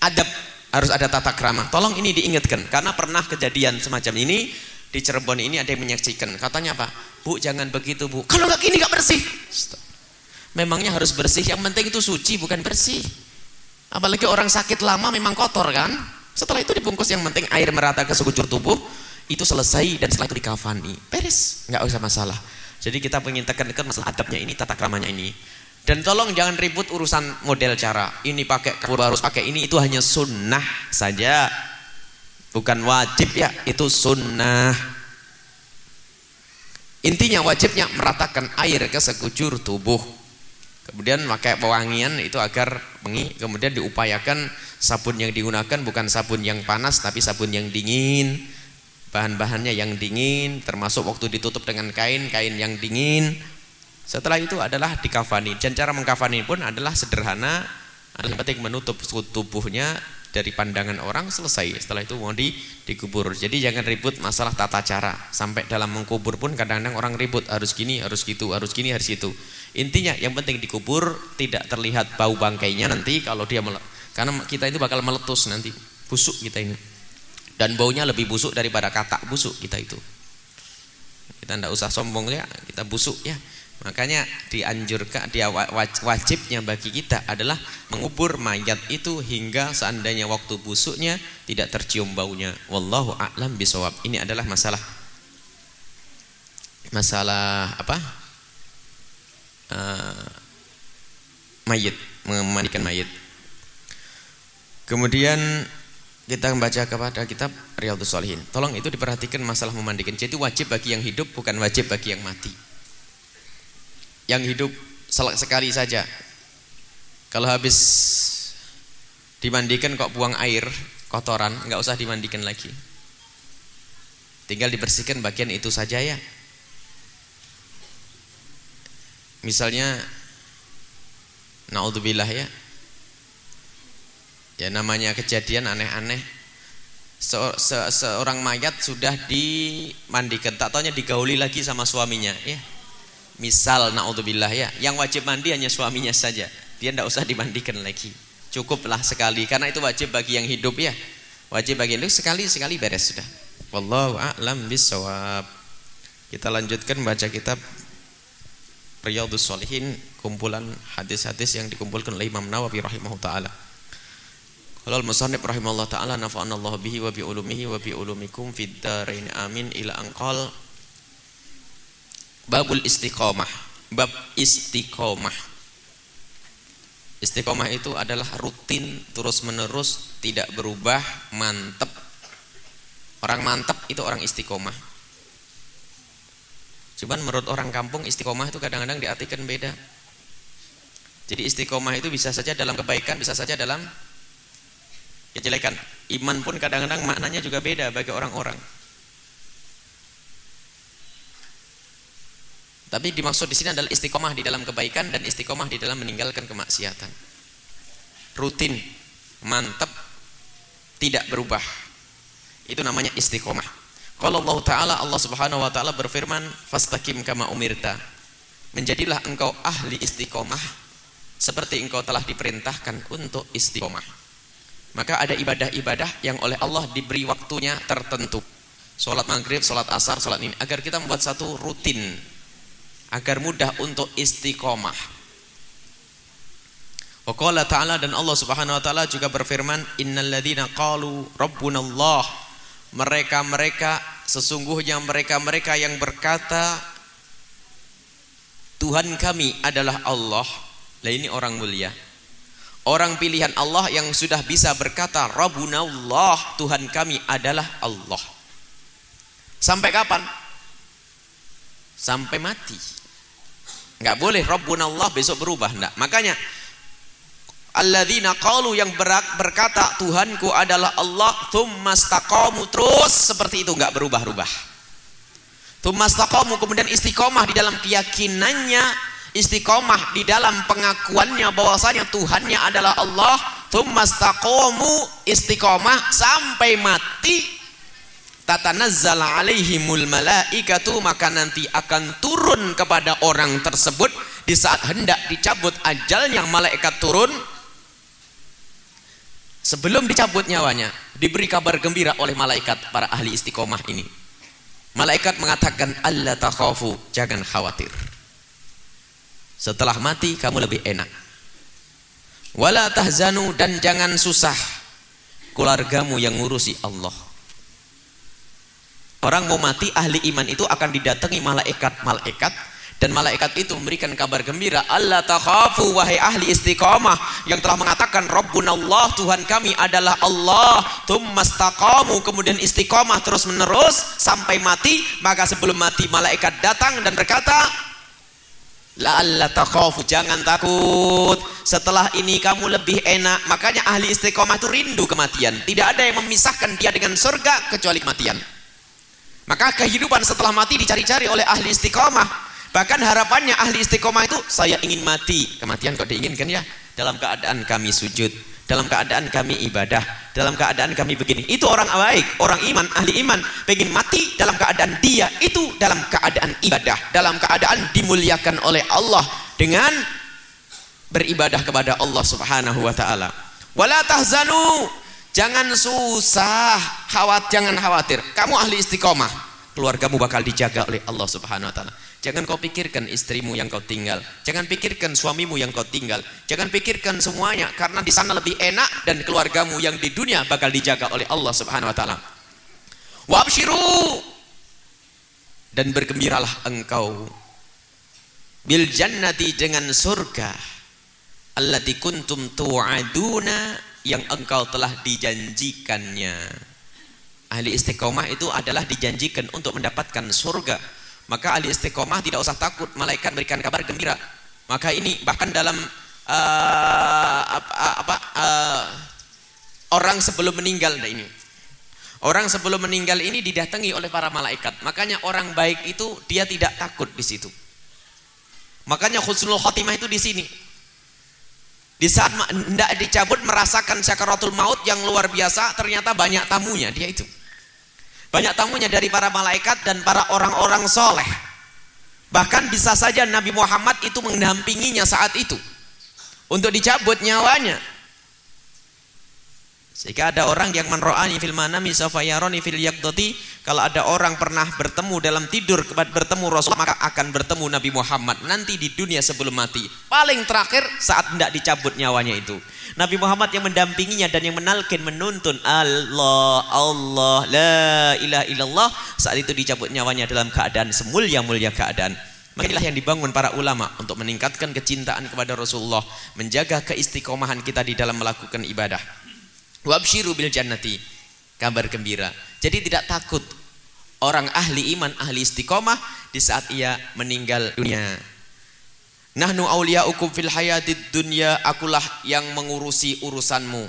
Adab harus ada tata krama. Tolong ini diingatkan karena pernah kejadian semacam ini di Cirebon ini ada yang menyaksikan. Katanya apa? Bu jangan begitu bu. Kalau nggak ini nggak bersih. Memangnya harus bersih? Yang penting itu suci bukan bersih. Apalagi orang sakit lama memang kotor kan? Setelah itu dibungkus yang penting air merata ke sekujur tubuh itu selesai dan setelah itu dikafani. Beres nggak usah masalah. Jadi kita ingin tekan-tekan masalah adabnya ini tata kramanya ini dan tolong jangan ribut urusan model cara. Ini pakai kapur harus pakai ini itu hanya sunnah saja. Bukan wajib ya, itu sunnah. Intinya wajibnya meratakan air ke sekujur tubuh. Kemudian pakai pewangian itu agar mengi. Kemudian diupayakan sabun yang digunakan bukan sabun yang panas tapi sabun yang dingin. Bahan-bahannya yang dingin, termasuk waktu ditutup dengan kain, kain yang dingin setelah itu adalah dikafani dan cara mengkafani pun adalah sederhana. Yang penting menutup tubuhnya dari pandangan orang selesai. Setelah itu mau di dikubur. Jadi jangan ribut masalah tata cara. Sampai dalam mengkubur pun kadang-kadang orang ribut harus gini, harus gitu, harus gini, harus itu. Intinya yang penting dikubur tidak terlihat bau bangkainya nanti kalau dia karena kita itu bakal meletus nanti busuk kita ini. Dan baunya lebih busuk daripada katak busuk kita itu. Kita tidak usah sombong ya, kita busuk ya. Makanya dianjurkan dia wajibnya bagi kita adalah mengubur mayat itu hingga seandainya waktu busuknya tidak tercium baunya. Wallahu a'lam bisawab. Ini adalah masalah masalah apa? Uh, mayit, memandikan mayit. Kemudian kita membaca kepada kitab Riyadhus Shalihin. Tolong itu diperhatikan masalah memandikan. Jadi wajib bagi yang hidup bukan wajib bagi yang mati yang hidup sekali saja. Kalau habis dimandikan kok buang air kotoran nggak usah dimandikan lagi. Tinggal dibersihkan bagian itu saja ya. Misalnya naudzubillah ya. Ya namanya kejadian aneh-aneh. Se se seorang mayat sudah dimandikan tak taunya digauli lagi sama suaminya ya Misal naudzubillah ya, yang wajib mandi hanya suaminya saja. Dia tidak usah dimandikan lagi. Cukuplah sekali karena itu wajib bagi yang hidup ya. Wajib bagi hidup sekali sekali beres sudah. Wallahu a'lam bissawab. Kita lanjutkan baca kitab Riyadhus Shalihin kumpulan hadis-hadis yang dikumpulkan oleh Imam Nawawi rahimahullah taala. Qala al-musannif rahimahullah taala nafa'ana Allah bihi wa bi ulumihi wa bi ulumikum fid amin ila anqal babul istiqomah. Bab istiqomah. Istiqomah itu adalah rutin terus menerus tidak berubah mantep. Orang mantep itu orang istiqomah. Cuman menurut orang kampung istiqomah itu kadang-kadang diartikan beda. Jadi istiqomah itu bisa saja dalam kebaikan bisa saja dalam kejelekan. Iman pun kadang-kadang maknanya juga beda bagi orang-orang Tapi dimaksud di sini adalah istiqomah di dalam kebaikan dan istiqomah di dalam meninggalkan kemaksiatan. Rutin, mantap, tidak berubah. Itu namanya istiqomah. Kalau Allah Ta'ala, Allah Subhanahu Wa Ta'ala berfirman, Fastaqim kama umirta. Menjadilah engkau ahli istiqomah, seperti engkau telah diperintahkan untuk istiqomah. Maka ada ibadah-ibadah yang oleh Allah diberi waktunya tertentu. Sholat maghrib, sholat asar, sholat ini. Agar kita membuat satu rutin agar mudah untuk istiqomah. Waqala ta'ala dan Allah Subhanahu wa taala juga berfirman, "Innal ladzina qalu rabbunallah" Mereka-mereka sesungguhnya mereka-mereka yang berkata Tuhan kami adalah Allah. Lah ini orang mulia. Orang pilihan Allah yang sudah bisa berkata Rabbunallah, Tuhan kami adalah Allah. Sampai kapan? Sampai mati. Enggak boleh Rabbunallah besok berubah enggak. Makanya alladzina qalu yang berkata Tuhanku adalah Allah tsumastaqamu terus seperti itu enggak berubah-ubah. Tsumastaqamu kemudian istiqomah di dalam keyakinannya, istiqomah di dalam pengakuannya bahwasanya Tuhannya adalah Allah, tsumastaqamu istiqomah sampai mati tatanazzal alaihimul malaikatu maka nanti akan turun kepada orang tersebut di saat hendak dicabut ajalnya malaikat turun. Sebelum dicabut nyawanya diberi kabar gembira oleh malaikat para ahli istiqomah ini. Malaikat mengatakan Allah takhafu jangan khawatir. Setelah mati kamu lebih enak. Wala tahzanu dan jangan susah keluargamu yang ngurusi Allah Orang mau mati ahli iman itu akan didatangi malaikat-malaikat. Dan malaikat itu memberikan kabar gembira Allah takhafu wahai ahli istiqamah yang telah mengatakan Allah Tuhan kami adalah Allah tummastaqamu kemudian istiqamah terus menerus sampai mati. Maka sebelum mati malaikat datang dan berkata La Allah takhafu jangan takut. Setelah ini kamu lebih enak. Makanya ahli istiqamah itu rindu kematian. Tidak ada yang memisahkan dia dengan surga kecuali kematian maka kehidupan setelah mati dicari-cari oleh ahli istiqomah. Bahkan harapannya ahli istiqomah itu saya ingin mati. Kematian kok diinginkan ya? Dalam keadaan kami sujud, dalam keadaan kami ibadah, dalam keadaan kami begini. Itu orang baik, orang iman, ahli iman, pengen mati dalam keadaan dia itu dalam keadaan ibadah, dalam keadaan dimuliakan oleh Allah dengan beribadah kepada Allah Subhanahu wa taala. Wala tahzanu Jangan susah, khawat, jangan khawatir. Kamu ahli istiqomah, keluargamu bakal dijaga oleh Allah Subhanahu wa taala. Jangan kau pikirkan istrimu yang kau tinggal, jangan pikirkan suamimu yang kau tinggal, jangan pikirkan semuanya karena di sana lebih enak dan keluargamu yang di dunia bakal dijaga oleh Allah Subhanahu wa taala. Wabshiru dan bergembiralah engkau bil jannati dengan surga allati kuntum tu'aduna yang engkau telah dijanjikannya. Ahli istiqomah itu adalah dijanjikan untuk mendapatkan surga. Maka ahli istiqomah tidak usah takut malaikat berikan kabar gembira. Maka ini bahkan dalam uh, apa, apa uh, orang sebelum meninggal nah ini. Orang sebelum meninggal ini didatangi oleh para malaikat. Makanya orang baik itu dia tidak takut di situ. Makanya khusnul khotimah itu di sini di saat tidak dicabut merasakan syakaratul maut yang luar biasa, ternyata banyak tamunya dia itu. Banyak tamunya dari para malaikat dan para orang-orang soleh. Bahkan bisa saja Nabi Muhammad itu mendampinginya saat itu. Untuk dicabut nyawanya. Sehingga ada orang yang menro'ani fil manami fil yakdoti kalau ada orang pernah bertemu dalam tidur bertemu Rasul maka akan bertemu Nabi Muhammad nanti di dunia sebelum mati. Paling terakhir saat tidak dicabut nyawanya itu. Nabi Muhammad yang mendampinginya dan yang menalkin menuntun Allah Allah la ilaha illallah saat itu dicabut nyawanya dalam keadaan semulia-mulia keadaan. Maka yang dibangun para ulama untuk meningkatkan kecintaan kepada Rasulullah, menjaga keistiqomahan kita di dalam melakukan ibadah. Wabshiru bil jannati. Kabar gembira. Jadi tidak takut orang ahli iman, ahli istiqomah di saat ia meninggal dunia. Nahnu awliya'ukum fil hayatid dunya, akulah yang mengurusi urusanmu.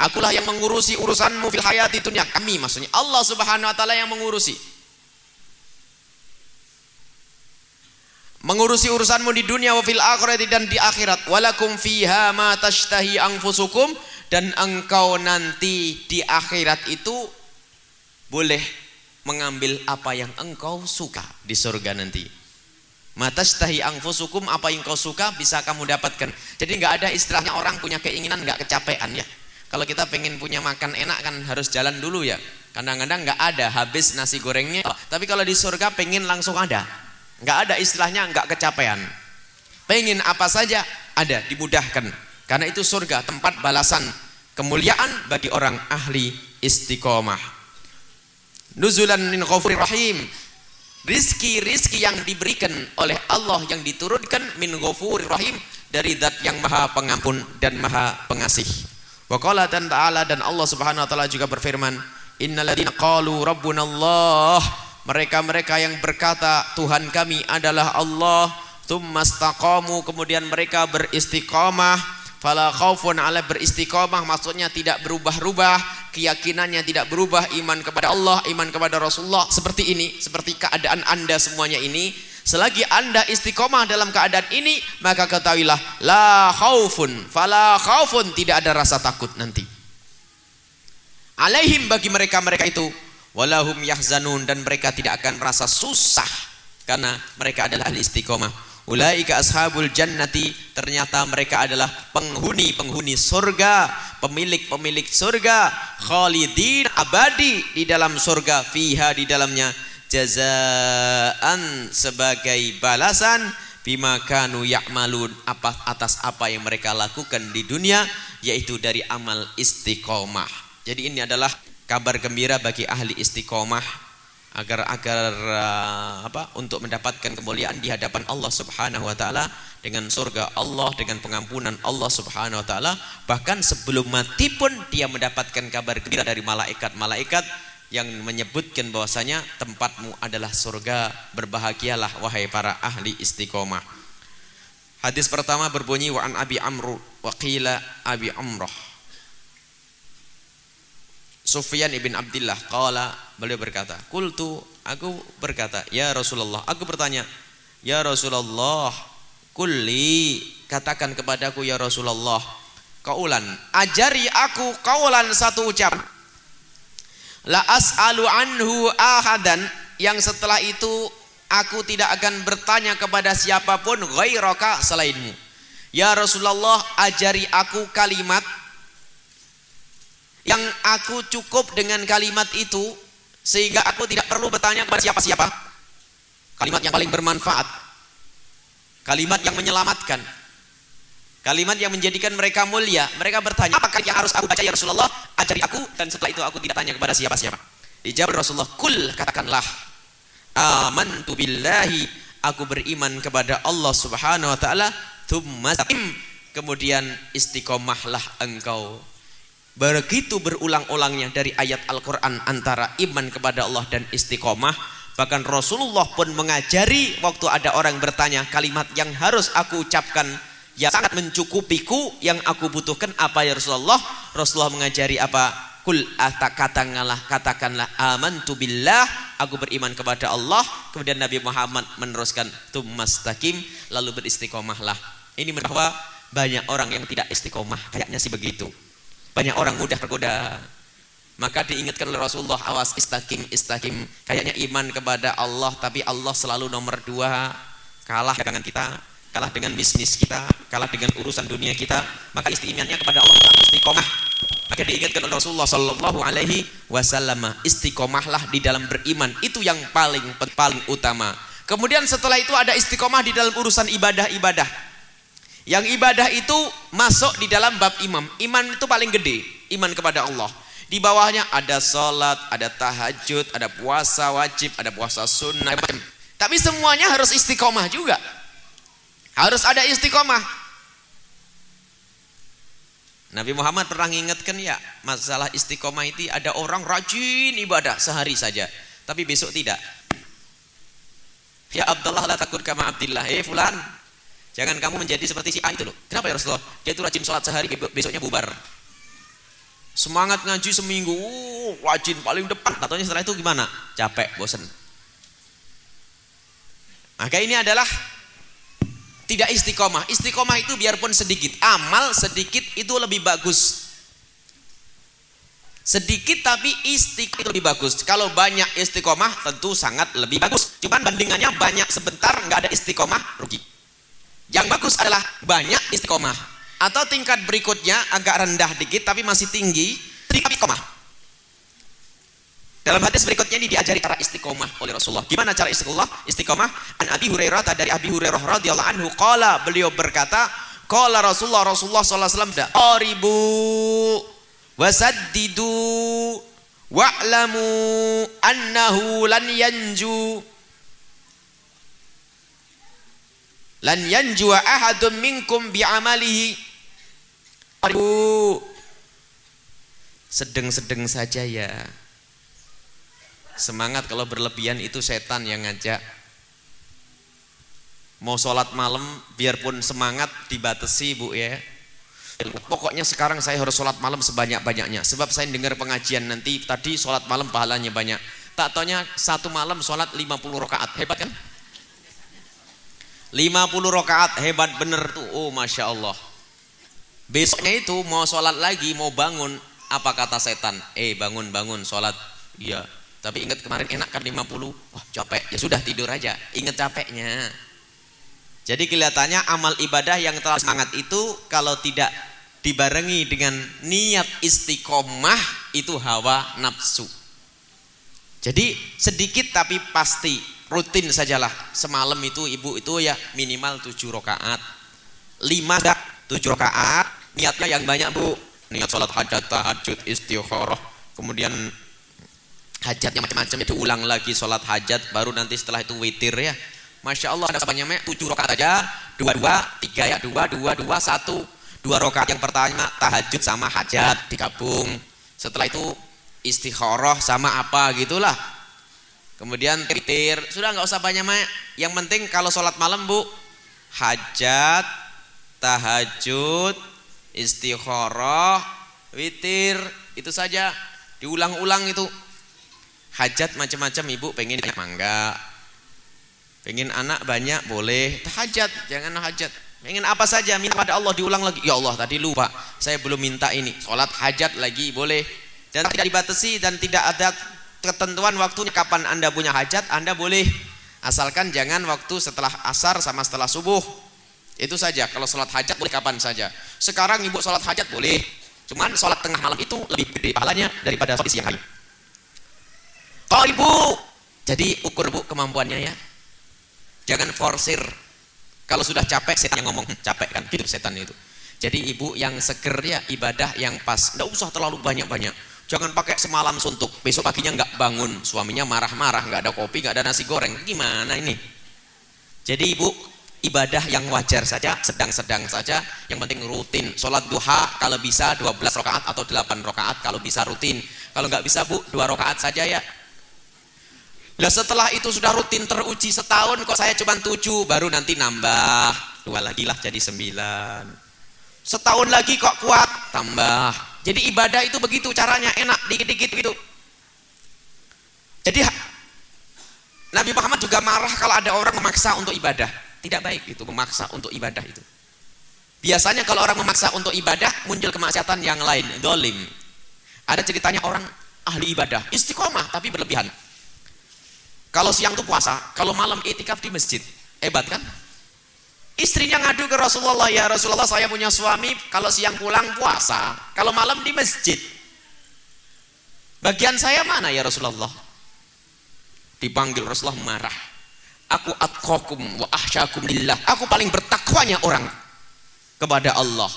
Akulah yang mengurusi urusanmu fil hayati dunya. Kami maksudnya Allah Subhanahu wa taala yang mengurusi. mengurusi urusanmu di dunia wa fil akhirati dan di akhirat walakum fiha ma tashtahi anfusukum dan engkau nanti di akhirat itu boleh mengambil apa yang engkau suka di surga nanti. Matashtahi anfusukum apa yang kau suka bisa kamu dapatkan. Jadi nggak ada istilahnya orang punya keinginan nggak kecapean ya. Kalau kita pengen punya makan enak kan harus jalan dulu ya. Kadang-kadang nggak ada habis nasi gorengnya. Tapi kalau di surga pengen langsung ada. Nggak ada istilahnya nggak kecapean. Pengen apa saja ada dimudahkan karena itu surga tempat balasan kemuliaan bagi orang ahli istiqomah. Nuzulan min ghafurir rahim. Rizki-rizki yang diberikan oleh Allah yang diturunkan min ghafurir rahim dari zat yang maha pengampun dan maha pengasih. Wa dan ta'ala dan Allah subhanahu wa ta'ala juga berfirman innalladzina qalu rabbuna Allah mereka-mereka yang berkata Tuhan kami adalah Allah. Tummastaqamu kemudian mereka beristiqamah fala khaufun ala beristiqamah maksudnya tidak berubah-ubah keyakinannya tidak berubah iman kepada Allah iman kepada Rasulullah. Seperti ini seperti keadaan anda semuanya ini. Selagi anda istiqomah dalam keadaan ini maka ketahuilah la khaufun fala khaufun tidak ada rasa takut nanti. Alaihim bagi mereka-mereka itu walahum yahzanun dan mereka tidak akan merasa susah karena mereka adalah ahli istiqomah ulaika ashabul jannati ternyata mereka adalah penghuni-penghuni surga pemilik-pemilik surga khalidin abadi di dalam surga fiha di dalamnya jazaan sebagai balasan bima kanu ya'malun apa atas apa yang mereka lakukan di dunia yaitu dari amal istiqomah. Jadi ini adalah kabar gembira bagi ahli istiqomah agar agar uh, apa untuk mendapatkan kemuliaan di hadapan Allah Subhanahu wa taala dengan surga Allah dengan pengampunan Allah Subhanahu wa taala. Bahkan sebelum mati pun dia mendapatkan kabar gembira dari malaikat-malaikat yang menyebutkan bahwasanya tempatmu adalah surga. Berbahagialah wahai para ahli istiqomah. Hadis pertama berbunyi wa an abi amru wa qila abi amrah. Sufyan ibn Abdullah qala beliau berkata, "Qultu aku berkata, ya Rasulullah, aku bertanya, ya Rasulullah, kulli katakan kepadaku ya Rasulullah, kaulan, ajari aku kaulan satu ucapan. La as'alu anhu ahadan yang setelah itu aku tidak akan bertanya kepada siapa pun ghairaka selainmu. Ya Rasulullah, ajari aku kalimat yang aku cukup dengan kalimat itu sehingga aku tidak perlu bertanya kepada siapa-siapa. Kalimat yang paling bermanfaat. Kalimat yang menyelamatkan. Kalimat yang menjadikan mereka mulia. Mereka bertanya apakah yang harus aku baca ya Rasulullah? Ajari aku dan setelah itu aku tidak tanya kepada siapa-siapa. Dijawab Rasulullah kul katakanlah amantu billahi. Aku beriman kepada Allah subhanahu wa ta'ala kemudian istiqomahlah engkau Begitu berulang-ulangnya dari ayat Al-Quran antara iman kepada Allah dan istiqomah. Bahkan Rasulullah pun mengajari waktu ada orang bertanya kalimat yang harus aku ucapkan yang sangat mencukupiku yang aku butuhkan apa ya Rasulullah? Rasulullah mengajari apa? Kul katakanlah katakanlah amantu billah aku beriman kepada Allah. Kemudian Nabi Muhammad meneruskan tummastaqim lalu beristiqomahlah. Ini bahwa banyak orang yang tidak istiqomah kayaknya sih begitu. Banyak orang mudah tergoda. Maka diingatkan oleh Rasulullah, awas istakim, istakim. Kayaknya iman kepada Allah, tapi Allah selalu nomor dua. Kalah dengan kita, kalah dengan bisnis kita, kalah dengan urusan dunia kita. Maka istimewaannya kepada Allah istiqomah. Maka diingatkan oleh Rasulullah Sallallahu Alaihi Wasallam, istiqomahlah di dalam beriman. Itu yang paling paling utama. Kemudian setelah itu ada istiqomah di dalam urusan ibadah-ibadah. Yang ibadah itu masuk di dalam bab imam. Iman itu paling gede, iman kepada Allah. Di bawahnya ada sholat, ada tahajud, ada puasa wajib, ada puasa sunnah. Tapi semuanya harus istiqomah juga. Harus ada istiqomah. Nabi Muhammad pernah mengingatkan ya masalah istiqomah itu ada orang rajin ibadah sehari saja, tapi besok tidak. Ya Abdullah la takut kama Abdullah. Eh fulan, jangan kamu menjadi seperti si A itu loh. Kenapa ya Rasulullah? Dia itu rajin sholat sehari, besoknya bubar. Semangat ngaji seminggu, uh, rajin paling depan. Katanya setelah itu gimana? Capek, bosan. Maka ini adalah tidak istiqomah. Istiqomah itu biarpun sedikit, amal sedikit itu lebih bagus. Sedikit tapi istiqomah itu lebih bagus. Kalau banyak istiqomah tentu sangat lebih bagus. Cuman bandingannya banyak sebentar nggak ada istiqomah rugi. Yang bagus adalah banyak istiqomah. Atau tingkat berikutnya agak rendah dikit tapi masih tinggi, istiqomah. Dalam hadis berikutnya ini diajari cara istiqomah oleh Rasulullah. Gimana cara istiqomah? Istiqomah an Abi Hurairah dari Abi Hurairah radhiyallahu anhu qala beliau berkata, qala Rasulullah Rasulullah sallallahu alaihi wasallam qaribu wasaddidu wa'lamu annahu lan yanju lan yanju ahadun minkum bi'amalihi qaribu sedeng-sedeng saja ya Semangat kalau berlebihan itu setan yang ngajak. Mau sholat malam biarpun semangat dibatasi bu ya. Pokoknya sekarang saya harus sholat malam sebanyak-banyaknya. Sebab saya dengar pengajian nanti tadi sholat malam pahalanya banyak. Tak taunya satu malam sholat 50 rakaat. Hebat kan? 50 rakaat hebat bener tuh. Oh Masya Allah. Besoknya itu mau sholat lagi, mau bangun. Apa kata setan? Eh bangun, bangun, sholat. Iya, tapi ingat kemarin enak kan 50, wah capek, ya sudah tidur aja. Ingat capeknya. Jadi kelihatannya amal ibadah yang terlalu semangat itu kalau tidak dibarengi dengan niat istiqomah itu hawa nafsu. Jadi sedikit tapi pasti rutin sajalah. Semalam itu ibu itu ya minimal 7 rakaat. 5 7 rakaat. Niatnya yang banyak Bu. Niat sholat hajat, tahajud, istikharah. Kemudian hajatnya macam-macam itu ulang lagi sholat hajat baru nanti setelah itu witir ya Masya Allah ada sebanyak tujuh rakaat aja dua dua tiga ya dua dua dua satu dua rakaat yang pertama tahajud sama hajat digabung setelah itu istikharah sama apa gitulah kemudian witir sudah nggak usah banyak banyak yang penting kalau sholat malam bu. Hajat tahajud istikharah witir. Itu saja. Diulang-ulang itu. Hajat macam-macam ibu. Pengen mangga. Pengen anak banyak boleh. Hajat jangan hajat. Pengen apa saja minta pada Allah diulang lagi. Ya Allah tadi lupa. Saya belum minta ini. Sholat hajat lagi boleh. Dan tidak dibatasi dan tidak ada ketentuan waktunya kapan anda punya hajat anda boleh asalkan jangan waktu setelah asar sama setelah subuh itu saja kalau sholat hajat boleh kapan saja sekarang ibu sholat hajat boleh cuman sholat tengah malam itu lebih gede pahalanya daripada sholat siang hari Oh ibu, jadi ukur bu kemampuannya ya. Jangan forsir. Kalau sudah capek setan yang ngomong capek kan, gitu setan itu. Jadi ibu yang seger ya ibadah yang pas. Nggak usah terlalu banyak-banyak. Jangan pakai semalam suntuk. Besok paginya nggak bangun. Suaminya marah-marah, nggak ada kopi, nggak ada nasi goreng. Gimana ini? Jadi ibu ibadah yang wajar saja, sedang-sedang saja, yang penting rutin. Sholat duha kalau bisa 12 rakaat atau 8 rakaat kalau bisa rutin. Kalau nggak bisa bu, dua rakaat saja ya. Lah setelah itu sudah rutin teruji setahun kok saya cuma tujuh baru nanti nambah dua lagi lah jadi sembilan. Setahun lagi kok kuat tambah. Jadi ibadah itu begitu caranya enak dikit-dikit gitu. Jadi Nabi Muhammad juga marah kalau ada orang memaksa untuk ibadah. Tidak baik itu memaksa untuk ibadah itu. Biasanya kalau orang memaksa untuk ibadah muncul kemaksiatan yang lain, dolim. Ada ceritanya orang ahli ibadah, istiqomah tapi berlebihan. Kalau siang tuh puasa, kalau malam itikaf di masjid. Hebat kan? Istrinya ngadu ke Rasulullah, ya Rasulullah saya punya suami, kalau siang pulang puasa, kalau malam di masjid. Bagian saya mana ya Rasulullah? Dipanggil Rasulullah marah. Aku atqakum wa ahsyakum lillah. Aku paling bertakwanya orang kepada Allah.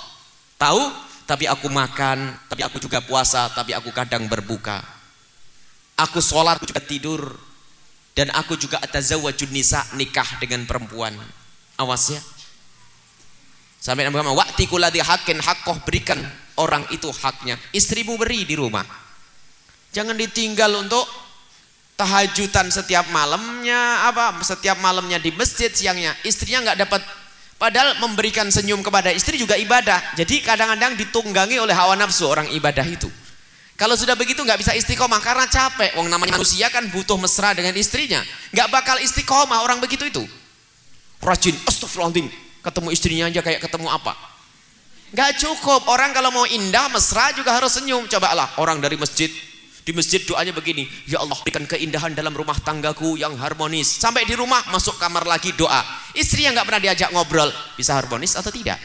Tahu? Tapi aku makan, tapi aku juga puasa, tapi aku kadang berbuka. Aku sholat, aku juga tidur. Dan aku juga atazawwajun nisa nikah dengan perempuan. Awas ya. Sampai Nabi Muhammad, "Wa'ti kulladhi haqqin haqqoh berikan orang itu haknya. Istrimu beri di rumah. Jangan ditinggal untuk tahajudan setiap malamnya apa setiap malamnya di masjid siangnya. Istrinya nggak dapat. Padahal memberikan senyum kepada istri juga ibadah. Jadi kadang-kadang ditunggangi oleh hawa nafsu orang ibadah itu. Kalau sudah begitu nggak bisa istiqomah karena capek. Wong namanya manusia kan butuh mesra dengan istrinya. Nggak bakal istiqomah orang begitu itu rajin astagfirullahaladzim ketemu istrinya aja kayak ketemu apa nggak cukup orang kalau mau indah mesra juga harus senyum cobalah orang dari masjid di masjid doanya begini, Ya Allah berikan keindahan dalam rumah tanggaku yang harmonis. Sampai di rumah masuk kamar lagi doa. Istri yang nggak pernah diajak ngobrol, bisa harmonis atau tidak?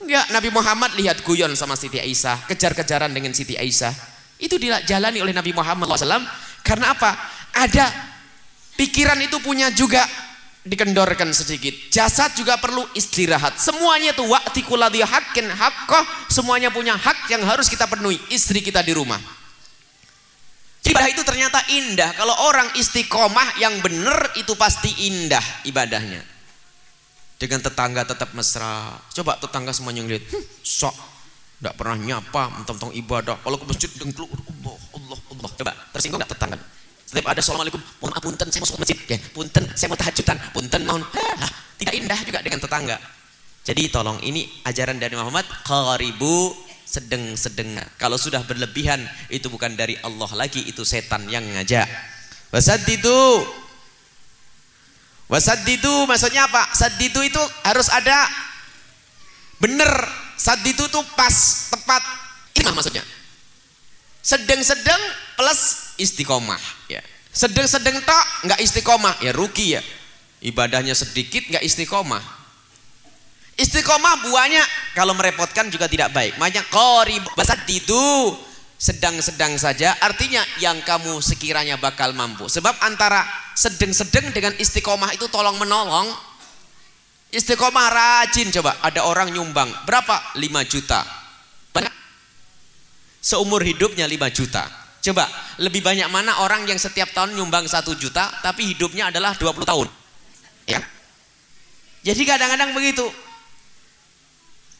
Enggak, Nabi Muhammad lihat guyon sama Siti Aisyah, kejar-kejaran dengan Siti Aisyah. Itu dijalani oleh Nabi Muhammad SAW. Karena apa? Ada pikiran itu punya juga dikendorkan sedikit. Jasad juga perlu istirahat. Semuanya itu waktu kuladhi hakin hakkoh. Semuanya punya hak yang harus kita penuhi. Istri kita di rumah. Ibadah itu ternyata indah. Kalau orang istiqomah yang benar itu pasti indah ibadahnya. Dengan tetangga tetap mesra. Coba tetangga semuanya ngeliat, hm, sok, tidak pernah nyapa, mentong-tong ibadah. Kalau ke masjid dengklu, Allah, Allah, Allah. Coba tersinggung nggak tetangga? Setiap ada assalamualaikum, mohon maaf punten, saya masuk masjid, ya, punten, saya mau tahajudan, punten mohon. Tidak indah juga dengan tetangga. Jadi tolong ini ajaran dari Muhammad, qaribu sedeng-sedeng. Kalau sudah berlebihan itu bukan dari Allah lagi, itu setan yang ngajak. Wasaddidu. Wasaddidu maksudnya apa? Saddidu itu harus ada benar. Saddidu itu pas, tepat. Ini maksudnya. Sedeng-sedeng plus istiqomah ya. Sedeng-sedeng tok nggak istiqomah ya rugi ya. Ibadahnya sedikit nggak istiqomah Istiqomah buahnya kalau merepotkan juga tidak baik. Makanya qarib basat itu sedang-sedang saja artinya yang kamu sekiranya bakal mampu. Sebab antara sedang-sedang dengan istiqomah itu tolong menolong. Istiqomah rajin coba. Ada orang nyumbang berapa? 5 juta. Banyak. Seumur hidupnya 5 juta. Coba lebih banyak mana orang yang setiap tahun nyumbang 1 juta tapi hidupnya adalah 20 tahun. Ya. Jadi kadang-kadang begitu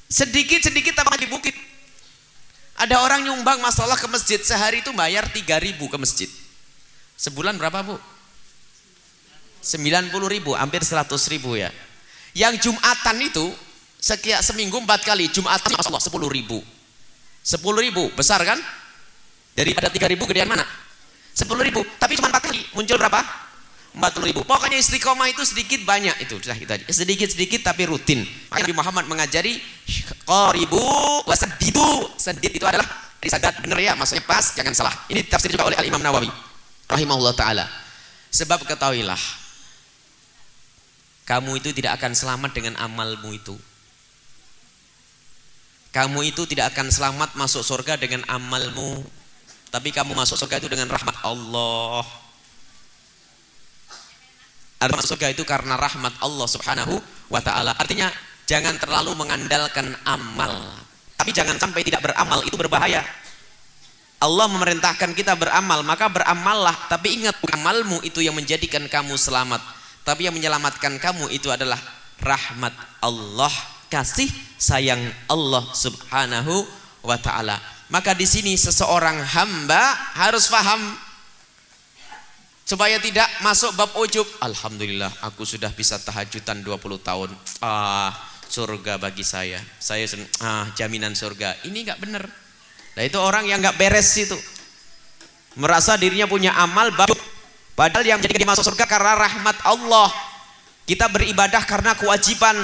Sedikit-sedikit tambah di bukit. Ada orang nyumbang masalah ke masjid sehari itu bayar 3000 ke masjid. Sebulan berapa bu? 90 ribu, hampir 100 ribu ya. Yang Jumatan itu sekian seminggu empat kali Jumatan masalah 10 ribu. 10 ribu besar kan? Daripada 3 ribu gedean mana? 10 ribu. Tapi cuma empat kali muncul berapa? 40 ribu. Pokoknya istiqomah itu sedikit banyak itu sudah kita sedikit-sedikit tapi rutin. Nabi Muhammad mengajari qaribu wasadidu. Sadid itu adalah disadat benar ya, maksudnya pas, jangan salah. Ini tafsir juga oleh Al Imam Nawawi rahimahullah taala. Sebab ketahuilah kamu itu tidak akan selamat dengan amalmu itu. Kamu itu tidak akan selamat masuk surga dengan amalmu. Tapi kamu masuk surga itu dengan rahmat Allah. Masuk surga itu karena rahmat Allah Subhanahu wa taala. Artinya jangan terlalu mengandalkan amal. Tapi jangan sampai tidak beramal itu berbahaya. Allah memerintahkan kita beramal, maka beramallah, tapi ingat amalmu itu yang menjadikan kamu selamat. Tapi yang menyelamatkan kamu itu adalah rahmat Allah, kasih sayang Allah Subhanahu wa taala. Maka di sini seseorang hamba harus paham supaya tidak masuk bab ujub. Alhamdulillah aku sudah bisa tahajudan 20 tahun. Ah surga bagi saya. Saya ah jaminan surga. Ini nggak benar nah itu orang yang nggak beres itu. Merasa dirinya punya amal bab padahal yang dia masuk surga karena rahmat Allah. Kita beribadah karena kewajiban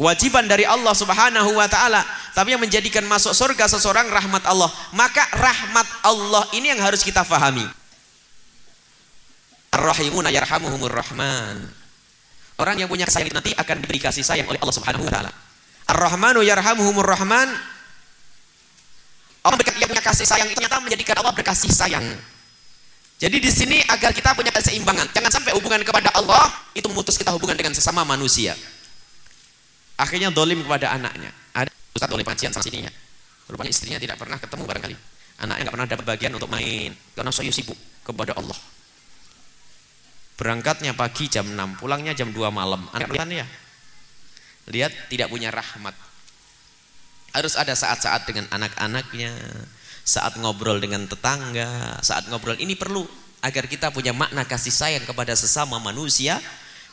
kewajiban dari Allah Subhanahu wa taala tapi yang menjadikan masuk surga seseorang rahmat Allah maka rahmat Allah ini yang harus kita fahami Ar-Rahimuna. Orang yang punya kasih nanti akan diberi kasih sayang oleh Allah Subhanahu wa taala. Ar-Rahmanu yarhamuhumur Rahman. Allah yang punya kasih sayang ternyata menjadikan Allah berkasih sayang. Jadi di sini agar kita punya keseimbangan. Jangan sampai hubungan kepada Allah itu memutus kita hubungan dengan sesama manusia. Akhirnya dolim kepada anaknya. Ada ustaz oleh pengajian sana sini ya. Rupanya istrinya tidak pernah ketemu barangkali. Anaknya nggak pernah dapat bagian untuk main karena saya sibuk kepada Allah. berangkatnya pagi jam 6 pulangnya jam 2 malam anak ya lihat tidak punya rahmat harus ada saat-saat dengan anak-anaknya saat ngobrol dengan tetangga saat ngobrol ini perlu agar kita punya makna kasih sayang kepada sesama manusia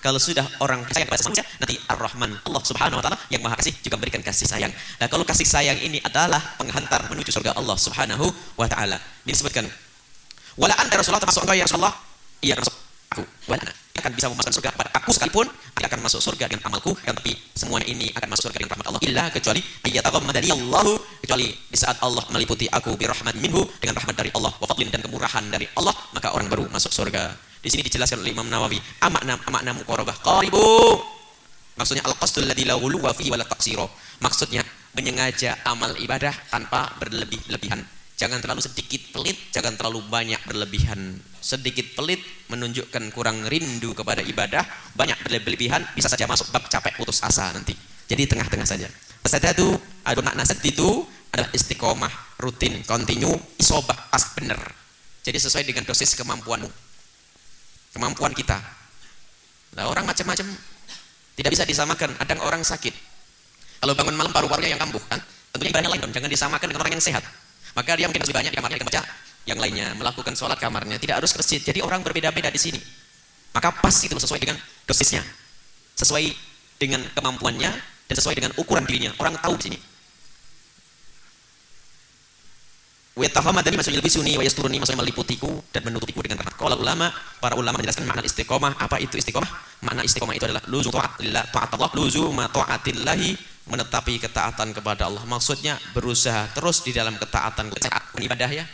kalau sudah orang sayang kepada manusia nanti Ar-Rahman Allah Subhanahu wa taala yang Maha Kasih juga memberikan kasih sayang. Nah, kalau kasih sayang ini adalah penghantar menuju surga Allah Subhanahu wa taala. Disebutkan wala anta Rasulullah termasuk engkau ya Rasulullah? Iya termasuk aku. Wala akan bisa memasukkan surga pada aku sekalipun tidak akan masuk surga dengan amalku yang tapi semuanya ini akan masuk surga dengan rahmat Allah illa kecuali ayyataghammadani Allah kecuali di saat Allah meliputi aku bi rahmat minhu dengan rahmat dari Allah wa dan kemurahan dari Allah maka orang baru masuk surga di sini dijelaskan oleh Imam Nawawi amakna amakna muqarabah qaribu maksudnya al-qasdul ladzi la ghuluwa fihi wa la taqsira maksudnya menyengaja amal ibadah tanpa berlebih-lebihan Jangan terlalu sedikit pelit, jangan terlalu banyak berlebihan. Sedikit pelit menunjukkan kurang rindu kepada ibadah, banyak berlebihan bisa saja masuk bab capek putus asa nanti. Jadi tengah-tengah saja. Itu ada makna itu adalah istiqomah, rutin, kontinu, isobah, pas benar. Jadi sesuai dengan dosis kemampuanmu. Kemampuan kita. Nah, orang macam-macam tidak bisa disamakan. Ada orang sakit. Kalau bangun malam paru-parunya yang kambuh kan, tentunya ibadahnya lain dong. Jangan disamakan dengan orang yang sehat. Maka dia mungkin lebih banyak di kamarnya baca yang lainnya melakukan sholat kamarnya tidak harus ke masjid. Jadi orang berbeda-beda di sini. Maka pas itu sesuai dengan dosisnya, sesuai dengan kemampuannya dan sesuai dengan ukuran dirinya. Orang tahu di sini. Wa dari maksudnya lebih sunni wa yasturuni maksudnya meliputiku dan menutupiku dengan rahmat. Kalau ulama, para ulama menjelaskan makna istiqomah. Apa itu istiqomah? Makna istiqomah itu adalah luzum ta'at ta'at Allah, luzum ta'atillahi menetapi ketaatan kepada Allah. Maksudnya berusaha terus di dalam ketaatan ibadah ya.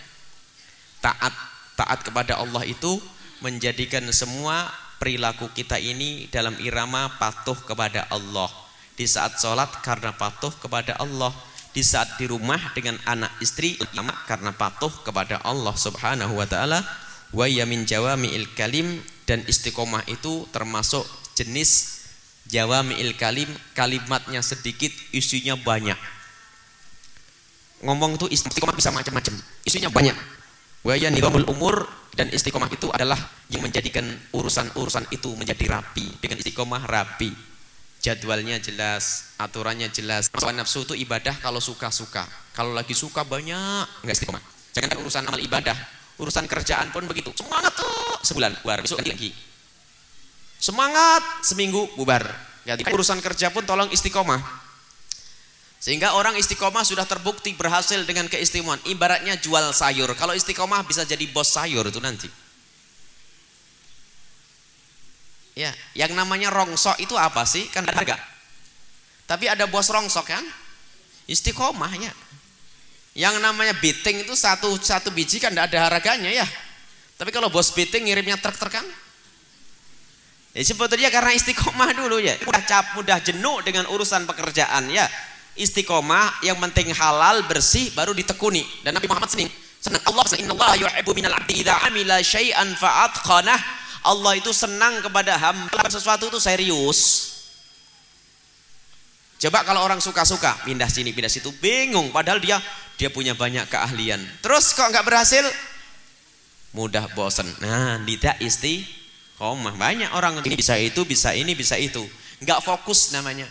Taat taat kepada Allah itu menjadikan semua perilaku kita ini dalam irama patuh kepada Allah. Di saat sholat karena patuh kepada Allah di saat di rumah dengan anak istri karena patuh kepada Allah Subhanahu wa taala wa yamin jawami'il kalim dan istiqomah itu termasuk jenis jawami'il kalim kalimatnya sedikit isinya banyak. Ngomong tuh istiqomah bisa macam-macam isinya banyak. Wa ya umur dan istiqomah itu adalah yang menjadikan urusan-urusan itu menjadi rapi dengan istiqomah rapi jadwalnya jelas, aturannya jelas. Masalah nafsu itu ibadah kalau suka-suka. Kalau lagi suka banyak, enggak istiqomah. Jangan urusan amal ibadah, urusan kerjaan pun begitu. Semangat tuh sebulan bubar, besok lagi. Semangat seminggu bubar. Ganti urusan kerja pun tolong istiqomah. Sehingga orang istiqomah sudah terbukti berhasil dengan keistimewaannya. Ibaratnya jual sayur. Kalau istiqomah bisa jadi bos sayur itu nanti. Ya, yang namanya rongsok itu apa sih? Kan ada harga. Tapi ada bos rongsok kan? Istiqomah ya. Yang namanya biting itu satu satu biji kan tidak ada harganya ya. Tapi kalau bos biting ngirimnya truk-truk kan? Ya sebetulnya karena istiqomah dulu ya. Mudah cap, mudah jenuh dengan urusan pekerjaan ya. Istiqomah yang penting halal, bersih baru ditekuni. Dan Nabi Muhammad senang. Senang Allah, inna Allah yuhibbu minal abdi idza amila syai'an fa'atqanah Allah itu senang kepada hamba sesuatu itu serius. Coba kalau orang suka-suka pindah sini pindah situ bingung padahal dia dia punya banyak keahlian. Terus kok nggak berhasil? Mudah bosan. Nah, tidak isti mah banyak orang ini bisa itu, bisa ini, bisa itu. Nggak fokus namanya.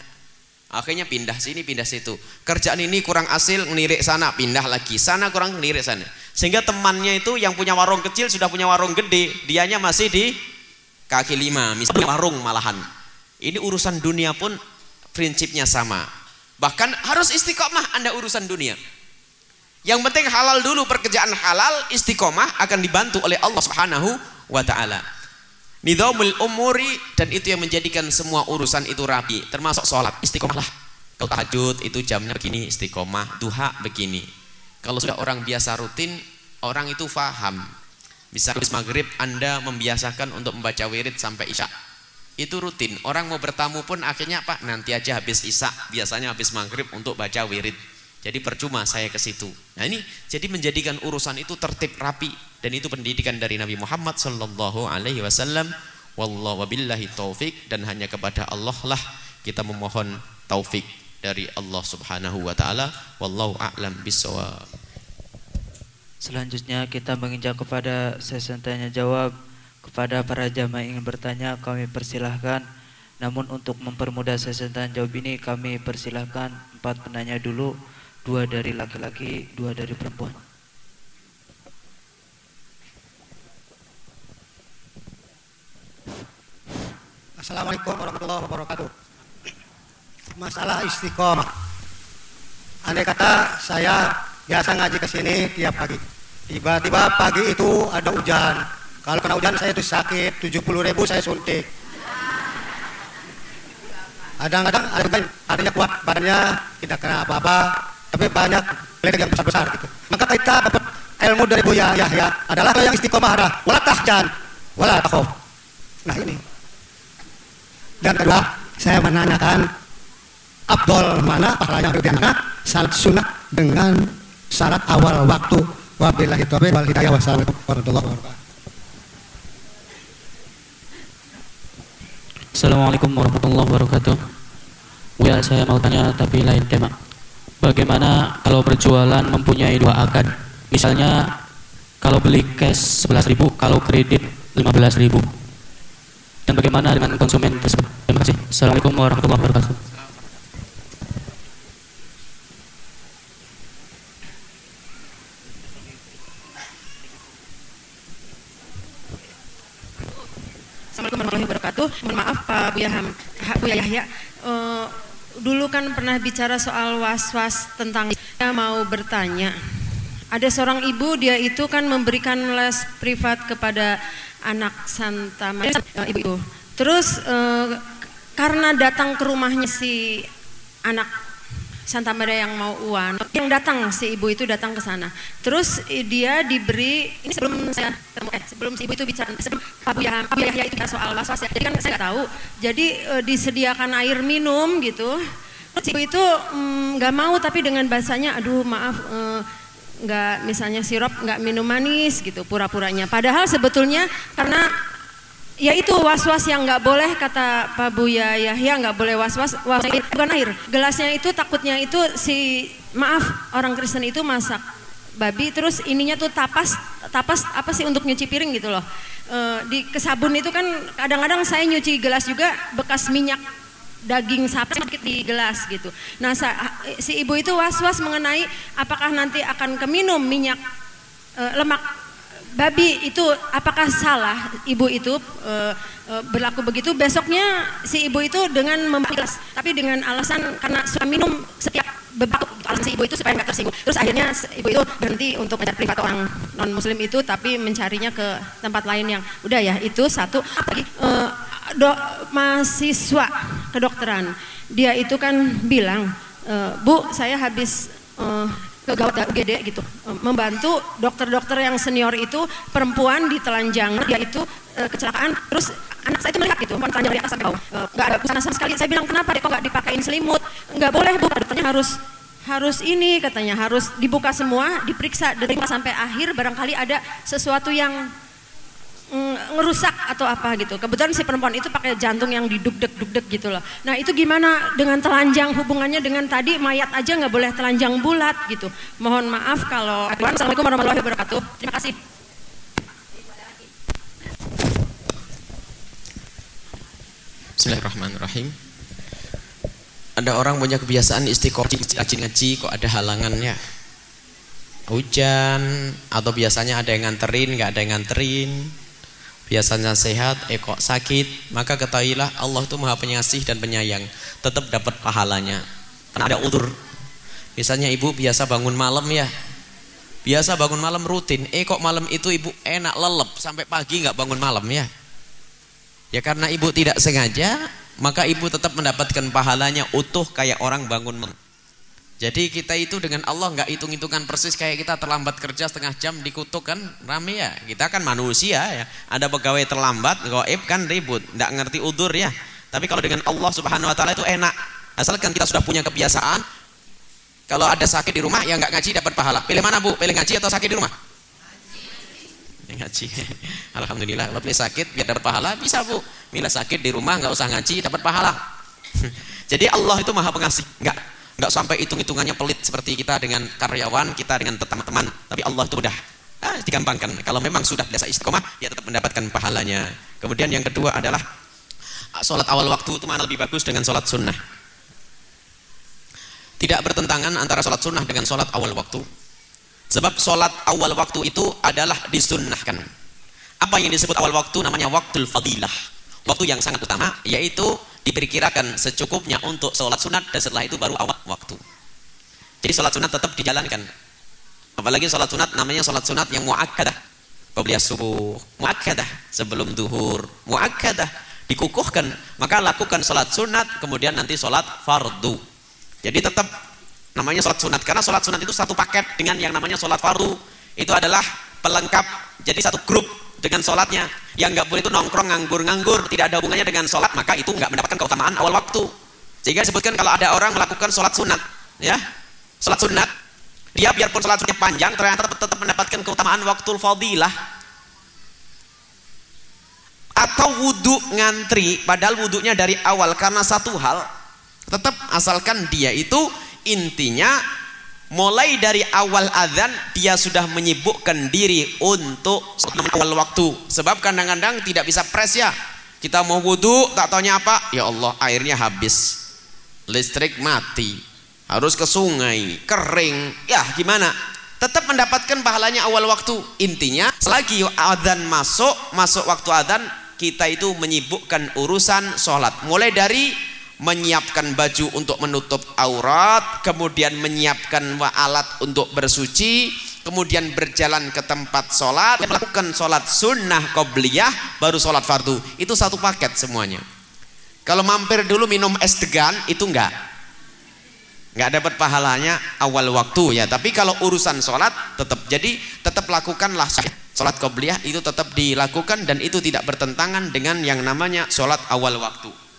Akhirnya pindah sini, pindah situ. Kerjaan ini kurang hasil, ngelirik sana, pindah lagi. Sana kurang ngelirik sana. Sehingga temannya itu yang punya warung kecil sudah punya warung gede, dianya masih di kaki lima, misalnya warung malahan. Ini urusan dunia pun prinsipnya sama. Bahkan harus istiqomah Anda urusan dunia. Yang penting halal dulu pekerjaan halal, istiqomah akan dibantu oleh Allah Subhanahu wa taala. Nidhamul umuri dan itu yang menjadikan semua urusan itu rapi, termasuk sholat istiqomahlah. Kalau tahajud itu jamnya begini, istiqomah, duha begini. Kalau sudah orang biasa rutin, orang itu faham. Bisa habis maghrib Anda membiasakan untuk membaca wirid sampai isya. Itu rutin. Orang mau bertamu pun akhirnya Pak nanti aja habis isya, biasanya habis maghrib untuk baca wirid. Jadi percuma saya ke situ. Nah ini jadi menjadikan urusan itu tertib rapi dan itu pendidikan dari Nabi Muhammad sallallahu alaihi wasallam. Wallahu wabillahi taufik dan hanya kepada Allah lah kita memohon taufik dari Allah Subhanahu wa taala. Wallahu a'lam bissawab. Selanjutnya kita menginjak kepada sesi tanya jawab. Kepada para jamaah ingin bertanya kami persilahkan Namun untuk mempermudah sesi tanya jawab ini kami persilahkan empat penanya dulu Dua dari laki-laki, dua dari perempuan Assalamualaikum warahmatullahi wabarakatuh. Masalah istiqomah. Andai kata saya biasa ngaji ke sini tiap pagi. Tiba-tiba pagi itu ada hujan. Kalau kena hujan saya itu sakit, 70 ribu saya suntik. Kadang-kadang ada artinya kuat badannya, tidak kena apa-apa, tapi banyak ledek yang besar-besar gitu. Maka kita dapat ilmu dari Buya Yahya adalah yang istiqomah ada, wala tahjan, wala takhuf. Nah ini dan kedua, saya menanyakan Abdul mana pahalanya mana salat sunnah dengan syarat awal waktu. Wabillahi taufiq wal hidayah. Wassalamualaikum warahmatullahi wabarakatuh. Assalamualaikum warahmatullahi wabarakatuh. Ya, saya mau tanya tapi lain tema. Bagaimana kalau berjualan mempunyai dua akad? Misalnya kalau beli cash 11.000, kalau kredit 15.000 dan bagaimana dengan konsumen tersebut. Terima kasih. Assalamualaikum warahmatullahi wabarakatuh. Assalamualaikum warahmatullahi wabarakatuh. Mohon maaf Pak Buya, Ham, Buya Yahya. Uh, dulu kan pernah bicara soal was-was tentang saya mau bertanya. Ada seorang ibu dia itu kan memberikan les privat kepada anak Santa Maria ibu-ibu. Terus uh, karena datang ke rumahnya si anak Santa Maria yang mau uan, yang datang si ibu itu datang ke sana. Terus dia diberi ini sebelum saya ketemu eh sebelum si ibu itu bicara sebelum Pak Pak Buya itu soal was-was ya. Jadi kan saya nggak tahu. Jadi uh, disediakan air minum gitu. Terus ibu itu mm, nggak mm, mau tapi dengan bahasanya aduh maaf uh, nggak misalnya sirup nggak minum manis gitu pura-puranya padahal sebetulnya karena ya itu was-was yang nggak boleh kata Pak Buya Yahya nggak boleh was-was. Was bukan air. Gelasnya itu takutnya itu si maaf orang Kristen itu masak babi terus ininya tuh tapas tapas apa sih untuk nyuci piring gitu loh. E, di kesabun itu kan kadang-kadang saya nyuci gelas juga bekas minyak daging sapi sedikit di gelas gitu. Nah si ibu itu was-was mengenai apakah nanti akan keminum minyak e, lemak babi itu apakah salah ibu itu e, e, berlaku begitu? Besoknya si ibu itu dengan membahas tapi dengan alasan karena suka minum setiap beberapa alasan si ibu itu supaya nggak tersinggung. Terus akhirnya ibu itu berhenti untuk mencari privat orang non muslim itu tapi mencarinya ke tempat lain yang udah ya itu satu. Apalagi e, do, mahasiswa kedokteran. Dia itu kan bilang e, bu saya habis e, ke gawat UGD gitu. Membantu dokter-dokter yang senior itu perempuan di telanjang dia itu e, kecelakaan terus anak saya itu melihat gitu telanjang dari atas sampai bawah. E, nggak ada busana sama sekali. Saya bilang kenapa deh kok nggak dipakein selimut? Nggak boleh bu. Dokternya harus harus ini katanya harus dibuka semua diperiksa dari sampai akhir. Barangkali ada sesuatu yang ngerusak atau apa gitu. Kebetulan si perempuan itu pakai jantung yang didugdek-dugdek gitu loh. Nah itu gimana dengan telanjang hubungannya dengan tadi mayat aja nggak boleh telanjang bulat gitu. Mohon maaf kalau Assalamualaikum warahmatullahi wabarakatuh. Terima kasih. Bismillahirrahmanirrahim. Ada orang punya kebiasaan istiqomah ngaji ngaji kok ada halangannya. Hujan atau biasanya ada yang nganterin, nggak ada yang nganterin biasanya sehat, eh kok sakit, maka ketahuilah Allah itu maha penyasih dan penyayang, tetap dapat pahalanya. Karena ada udur. Misalnya ibu biasa bangun malam ya, biasa bangun malam rutin, eh kok malam itu ibu enak lelep sampai pagi nggak bangun malam ya. Ya karena ibu tidak sengaja, maka ibu tetap mendapatkan pahalanya utuh kayak orang bangun malam. Jadi kita itu dengan Allah nggak hitung-hitungan persis kayak kita terlambat kerja setengah jam dikutuk kan rame ya. Kita kan manusia ya. Ada pegawai terlambat, goib kan ribut, nggak ngerti udur ya. Tapi kalau dengan Allah Subhanahu Wa Taala itu enak. Asalkan kita sudah punya kebiasaan. Kalau ada sakit di rumah ya nggak ngaji dapat pahala. Pilih mana bu? Pilih ngaji atau sakit di rumah? Ngaji. ngaji. Alhamdulillah. Kalau pilih sakit biar dapat pahala bisa bu. Bila sakit di rumah nggak usah ngaji dapat pahala. Jadi Allah itu maha pengasih. Nggak nggak sampai hitung-hitungannya pelit seperti kita dengan karyawan, kita dengan teman-teman. Tapi Allah itu udah ah, digampangkan. Kalau memang sudah biasa istiqomah, dia tetap mendapatkan pahalanya. Kemudian yang kedua adalah ah, sholat awal waktu itu mana lebih bagus dengan sholat sunnah. Tidak bertentangan antara sholat sunnah dengan sholat awal waktu. Sebab sholat awal waktu itu adalah disunnahkan. Apa yang disebut awal waktu namanya waktu fadilah. Waktu yang sangat utama yaitu diperkirakan secukupnya untuk sholat sunat dan setelah itu baru awal waktu. Jadi sholat sunat tetap dijalankan. Apalagi sholat sunat namanya sholat sunat yang muakkadah. Qobliyah subuh, muakkadah sebelum duhur, muakkadah dikukuhkan. Maka lakukan sholat sunat, kemudian nanti sholat fardu. Jadi tetap namanya sholat sunat. Karena sholat sunat itu satu paket dengan yang namanya sholat fardu. Itu adalah pelengkap. Jadi satu grup dengan sholatnya. Yang nggak boleh itu nongkrong nganggur-nganggur, tidak ada hubungannya dengan sholat, maka itu nggak mendapatkan keutamaan awal waktu. Sehingga disebutkan kalau ada orang melakukan sholat sunat, ya, sholat sunat, dia biarpun sholat sunatnya panjang, ternyata tetap, tetap mendapatkan keutamaan waktu fadilah. Atau wudhu ngantri, padahal wudhunya dari awal karena satu hal, tetap asalkan dia itu intinya mulai dari awal adzan dia sudah menyibukkan diri untuk awal waktu. Sebab kadang-kadang tidak bisa pres ya. Kita mau wudhu tak taunya apa? Ya Allah airnya habis. Listrik mati. Harus ke sungai. Kering. Ya gimana? Tetap mendapatkan pahalanya awal waktu. Intinya selagi adzan masuk masuk waktu adzan kita itu menyibukkan urusan sholat. Mulai dari menyiapkan baju untuk menutup aurat, kemudian menyiapkan alat untuk bersuci, kemudian berjalan ke tempat sholat, melakukan sholat sunnah qobliyah, baru sholat fardu. Itu satu paket semuanya. Kalau mampir dulu minum es degan, itu enggak. Enggak dapat pahalanya awal waktu ya. Tapi kalau urusan sholat, tetap. Jadi tetap lakukanlah sholat qobliyah itu tetap dilakukan dan itu tidak bertentangan dengan yang namanya sholat awal waktu.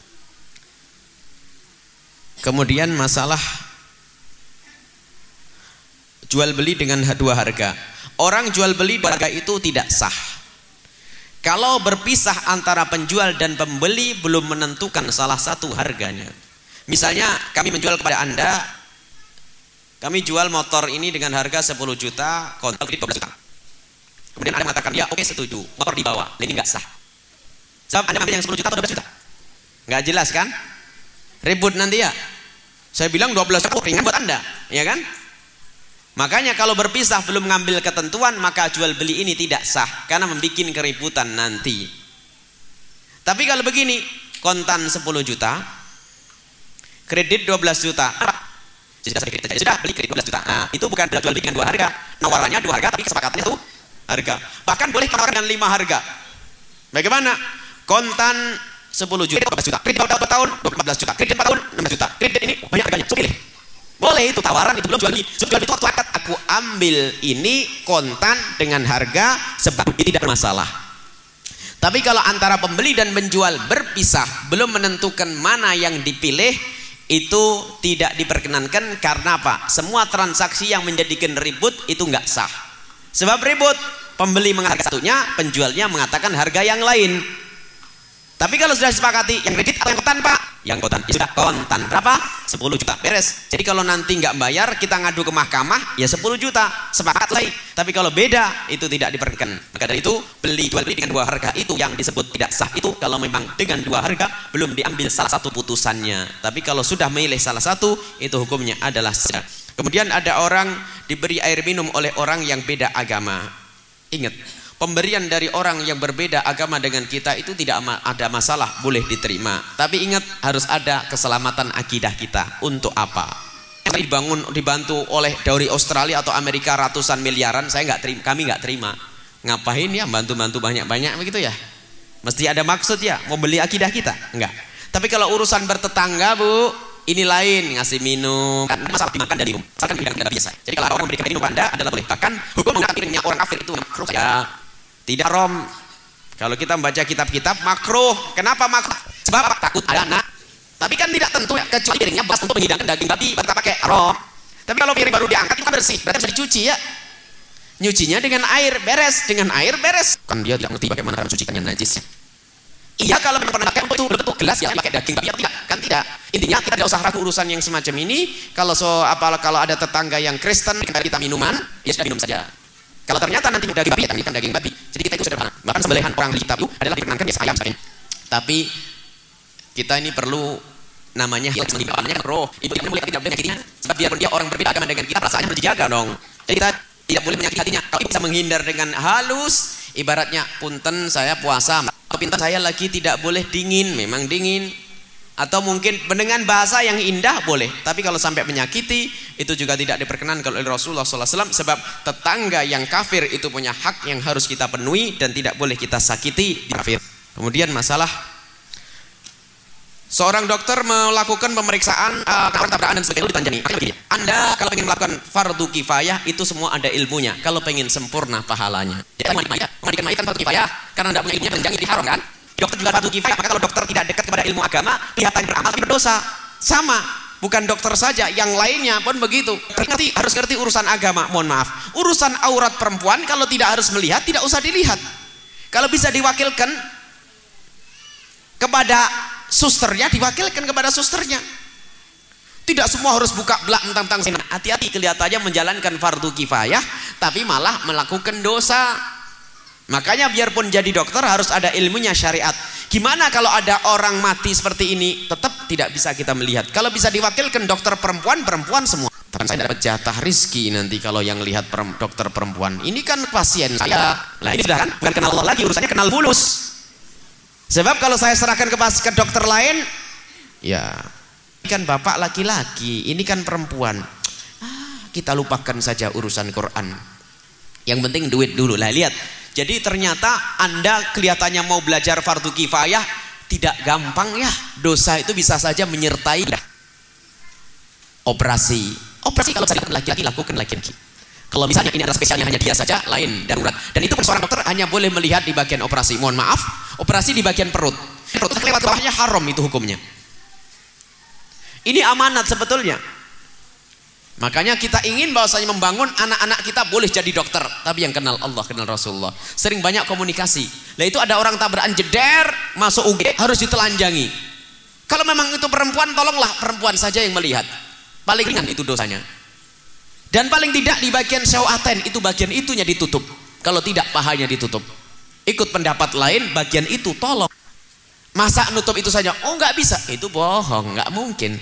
Kemudian masalah jual beli dengan dua harga. Orang jual beli dua harga itu tidak sah. Kalau berpisah antara penjual dan pembeli belum menentukan salah satu harganya. Misalnya kami menjual kepada Anda kami jual motor ini dengan harga 10 juta, kontrak 12 juta. Kemudian Anda mengatakan, "Ya, oke setuju. Motor dibawa." Ini enggak sah. Sebab Anda ambil yang 10 juta atau 12 juta? Enggak jelas kan? Ribut nanti ya. Saya bilang 12 juta ringan buat Anda, ya kan? Makanya kalau berpisah belum mengambil ketentuan maka jual beli ini tidak sah karena membuat keributan nanti. Tapi kalau begini, kontan 10 juta, kredit 12 juta. Sudah, sudah beli kredit 12 juta. Nah, itu bukan jual beli dengan dua harga. Nawarannya dua harga tapi kesepakatannya itu harga. Bahkan boleh tawarkan dengan lima harga. Bagaimana? Kontan 10 juta, 12 juta. Kredit berapa tahun? 14 juta. Kredit 4 tahun, 16 juta. Kredit ini banyak harganya. So, pilih. Boleh itu tawaran itu belum jual beli. Jual itu waktu akad aku ambil ini kontan dengan harga sebab ini tidak bermasalah. Tapi kalau antara pembeli dan penjual berpisah, belum menentukan mana yang dipilih, itu tidak diperkenankan karena apa? Semua transaksi yang menjadikan ribut itu nggak sah. Sebab ribut, pembeli mengatakan satunya, penjualnya mengatakan harga yang lain. Tapi kalau sudah disepakati yang kredit atau yang kontan pak, yang kontan ya sudah kontan berapa? 10 juta beres. Jadi kalau nanti nggak bayar kita ngadu ke mahkamah ya 10 juta sepakat lagi. Tapi kalau beda itu tidak diperkenankan. Maka dari itu beli jual beli dengan dua harga itu yang disebut tidak sah itu kalau memang dengan dua harga belum diambil salah satu putusannya. Tapi kalau sudah memilih salah satu itu hukumnya adalah sah. Kemudian ada orang diberi air minum oleh orang yang beda agama. Ingat, pemberian dari orang yang berbeda agama dengan kita itu tidak ada masalah boleh diterima. Tapi ingat harus ada keselamatan akidah kita. Untuk apa? Dibangun dibantu oleh dari Australia atau Amerika ratusan miliaran saya nggak terima kami nggak terima. Ngapain ya bantu-bantu banyak-banyak begitu ya? Mesti ada maksud ya mau beli akidah kita? Enggak tapi kalau urusan bertetangga bu ini lain ngasih minum kan masalah dimakan dan minum misalkan tidak biasa. Jadi kalau orang memberikan minum anda adalah boleh. Bahkan hukum mengatakan orang kafir itu makruh ya tidak rom. Kalau kita membaca kitab-kitab makruh. Kenapa makruh? Sebab takut ada anak. Tapi kan tidak tentu ya, kecuali piringnya bekas untuk menghidangkan daging babi, kita pakai rom. Tapi kalau piring baru diangkat itu kan bersih, berarti bisa dicuci ya. Nyucinya dengan air beres, dengan air beres. Kan dia tidak ngerti bagaimana cara mencucikannya najis. Iya kalau memang pernah pakai itu betul gelas ya pakai daging babi tidak kan tidak. Intinya kita tidak usah ragu urusan yang semacam ini. Kalau so apa kalau ada tetangga yang Kristen kita minuman, ya sudah minum saja. Kalau ternyata nanti daging babi ya kan daging babi. Jadi kita itu sederhana. Bahkan sembelihan orang di kitab itu adalah diperkenankan biasa ayam misalnya. Tapi kita ini perlu namanya hilang melibatnya roh. Ibu tidak boleh tidak boleh menyakitinya. Sebab biarpun dia orang berbeda agama dengan kita, perasaannya harus dijaga dong. Jadi kita tidak boleh menyakiti hatinya. Kalau bisa menghindar dengan halus, ibaratnya punten saya puasa, pintar saya lagi tidak boleh dingin, memang dingin. Atau mungkin dengan bahasa yang indah boleh, tapi kalau sampai menyakiti itu juga tidak diperkenankan oleh Rasulullah SAW sebab tetangga yang kafir itu punya hak yang harus kita penuhi dan tidak boleh kita sakiti di kafir. Kemudian masalah Seorang dokter melakukan pemeriksaan uh, tabrakan dan sebagainya ditanjani. Anda kalau ingin melakukan fardu kifayah itu semua ada ilmunya. Kalau pengen sempurna pahalanya. Ya, mandikan mayat, fardu kifayah karena tidak punya ilmunya jangan diharam kan? Dokter juga fardu kifayah. Maka kalau dokter tidak dekat kepada ilmu agama, kelihatan beramal tapi berdosa. Sama, bukan dokter saja, yang lainnya pun begitu. Ngerti, harus ngerti urusan agama. Mohon maaf, urusan aurat perempuan kalau tidak harus melihat, tidak usah dilihat. Kalau bisa diwakilkan kepada susternya diwakilkan kepada susternya tidak semua harus buka belak tentang zina hati-hati kelihatannya menjalankan fardu kifayah tapi malah melakukan dosa makanya biarpun jadi dokter harus ada ilmunya syariat gimana kalau ada orang mati seperti ini tetap tidak bisa kita melihat kalau bisa diwakilkan dokter perempuan perempuan semua Tapi saya dapat jatah rizki nanti kalau yang lihat dokter perempuan ini kan pasien saya lah ini sudah kan bukan kenal Allah lagi urusannya kenal bulus Sebab kalau saya serahkan ke, pas, ke dokter lain, ya ini kan bapak laki-laki, ini kan perempuan. Ah, kita lupakan saja urusan Quran. Yang penting duit dulu. Lah lihat. Jadi ternyata Anda kelihatannya mau belajar fardu kifayah tidak gampang ya. Dosa itu bisa saja menyertai operasi. Operasi kalau saya laki-laki lakukan laki-laki. Kalau misalnya ini adalah spesialnya hanya dia saja, lain darurat. Dan itu seorang dokter hanya boleh melihat di bagian operasi. Mohon maaf, operasi di bagian perut. Perut lewat bawahnya haram itu hukumnya. Ini amanat sebetulnya. Makanya kita ingin bahwasanya membangun anak-anak kita boleh jadi dokter, tapi yang kenal Allah, kenal Rasulullah. Sering banyak komunikasi. Lah itu ada orang tabrakan jeder masuk UG harus ditelanjangi. Kalau memang itu perempuan, tolonglah perempuan saja yang melihat. Paling ringan itu dosanya. Dan paling tidak di bagian syawaten itu bagian itunya ditutup. Kalau tidak pahanya ditutup. Ikut pendapat lain bagian itu tolong. Masa nutup itu saja? Oh nggak bisa. Itu bohong, nggak mungkin.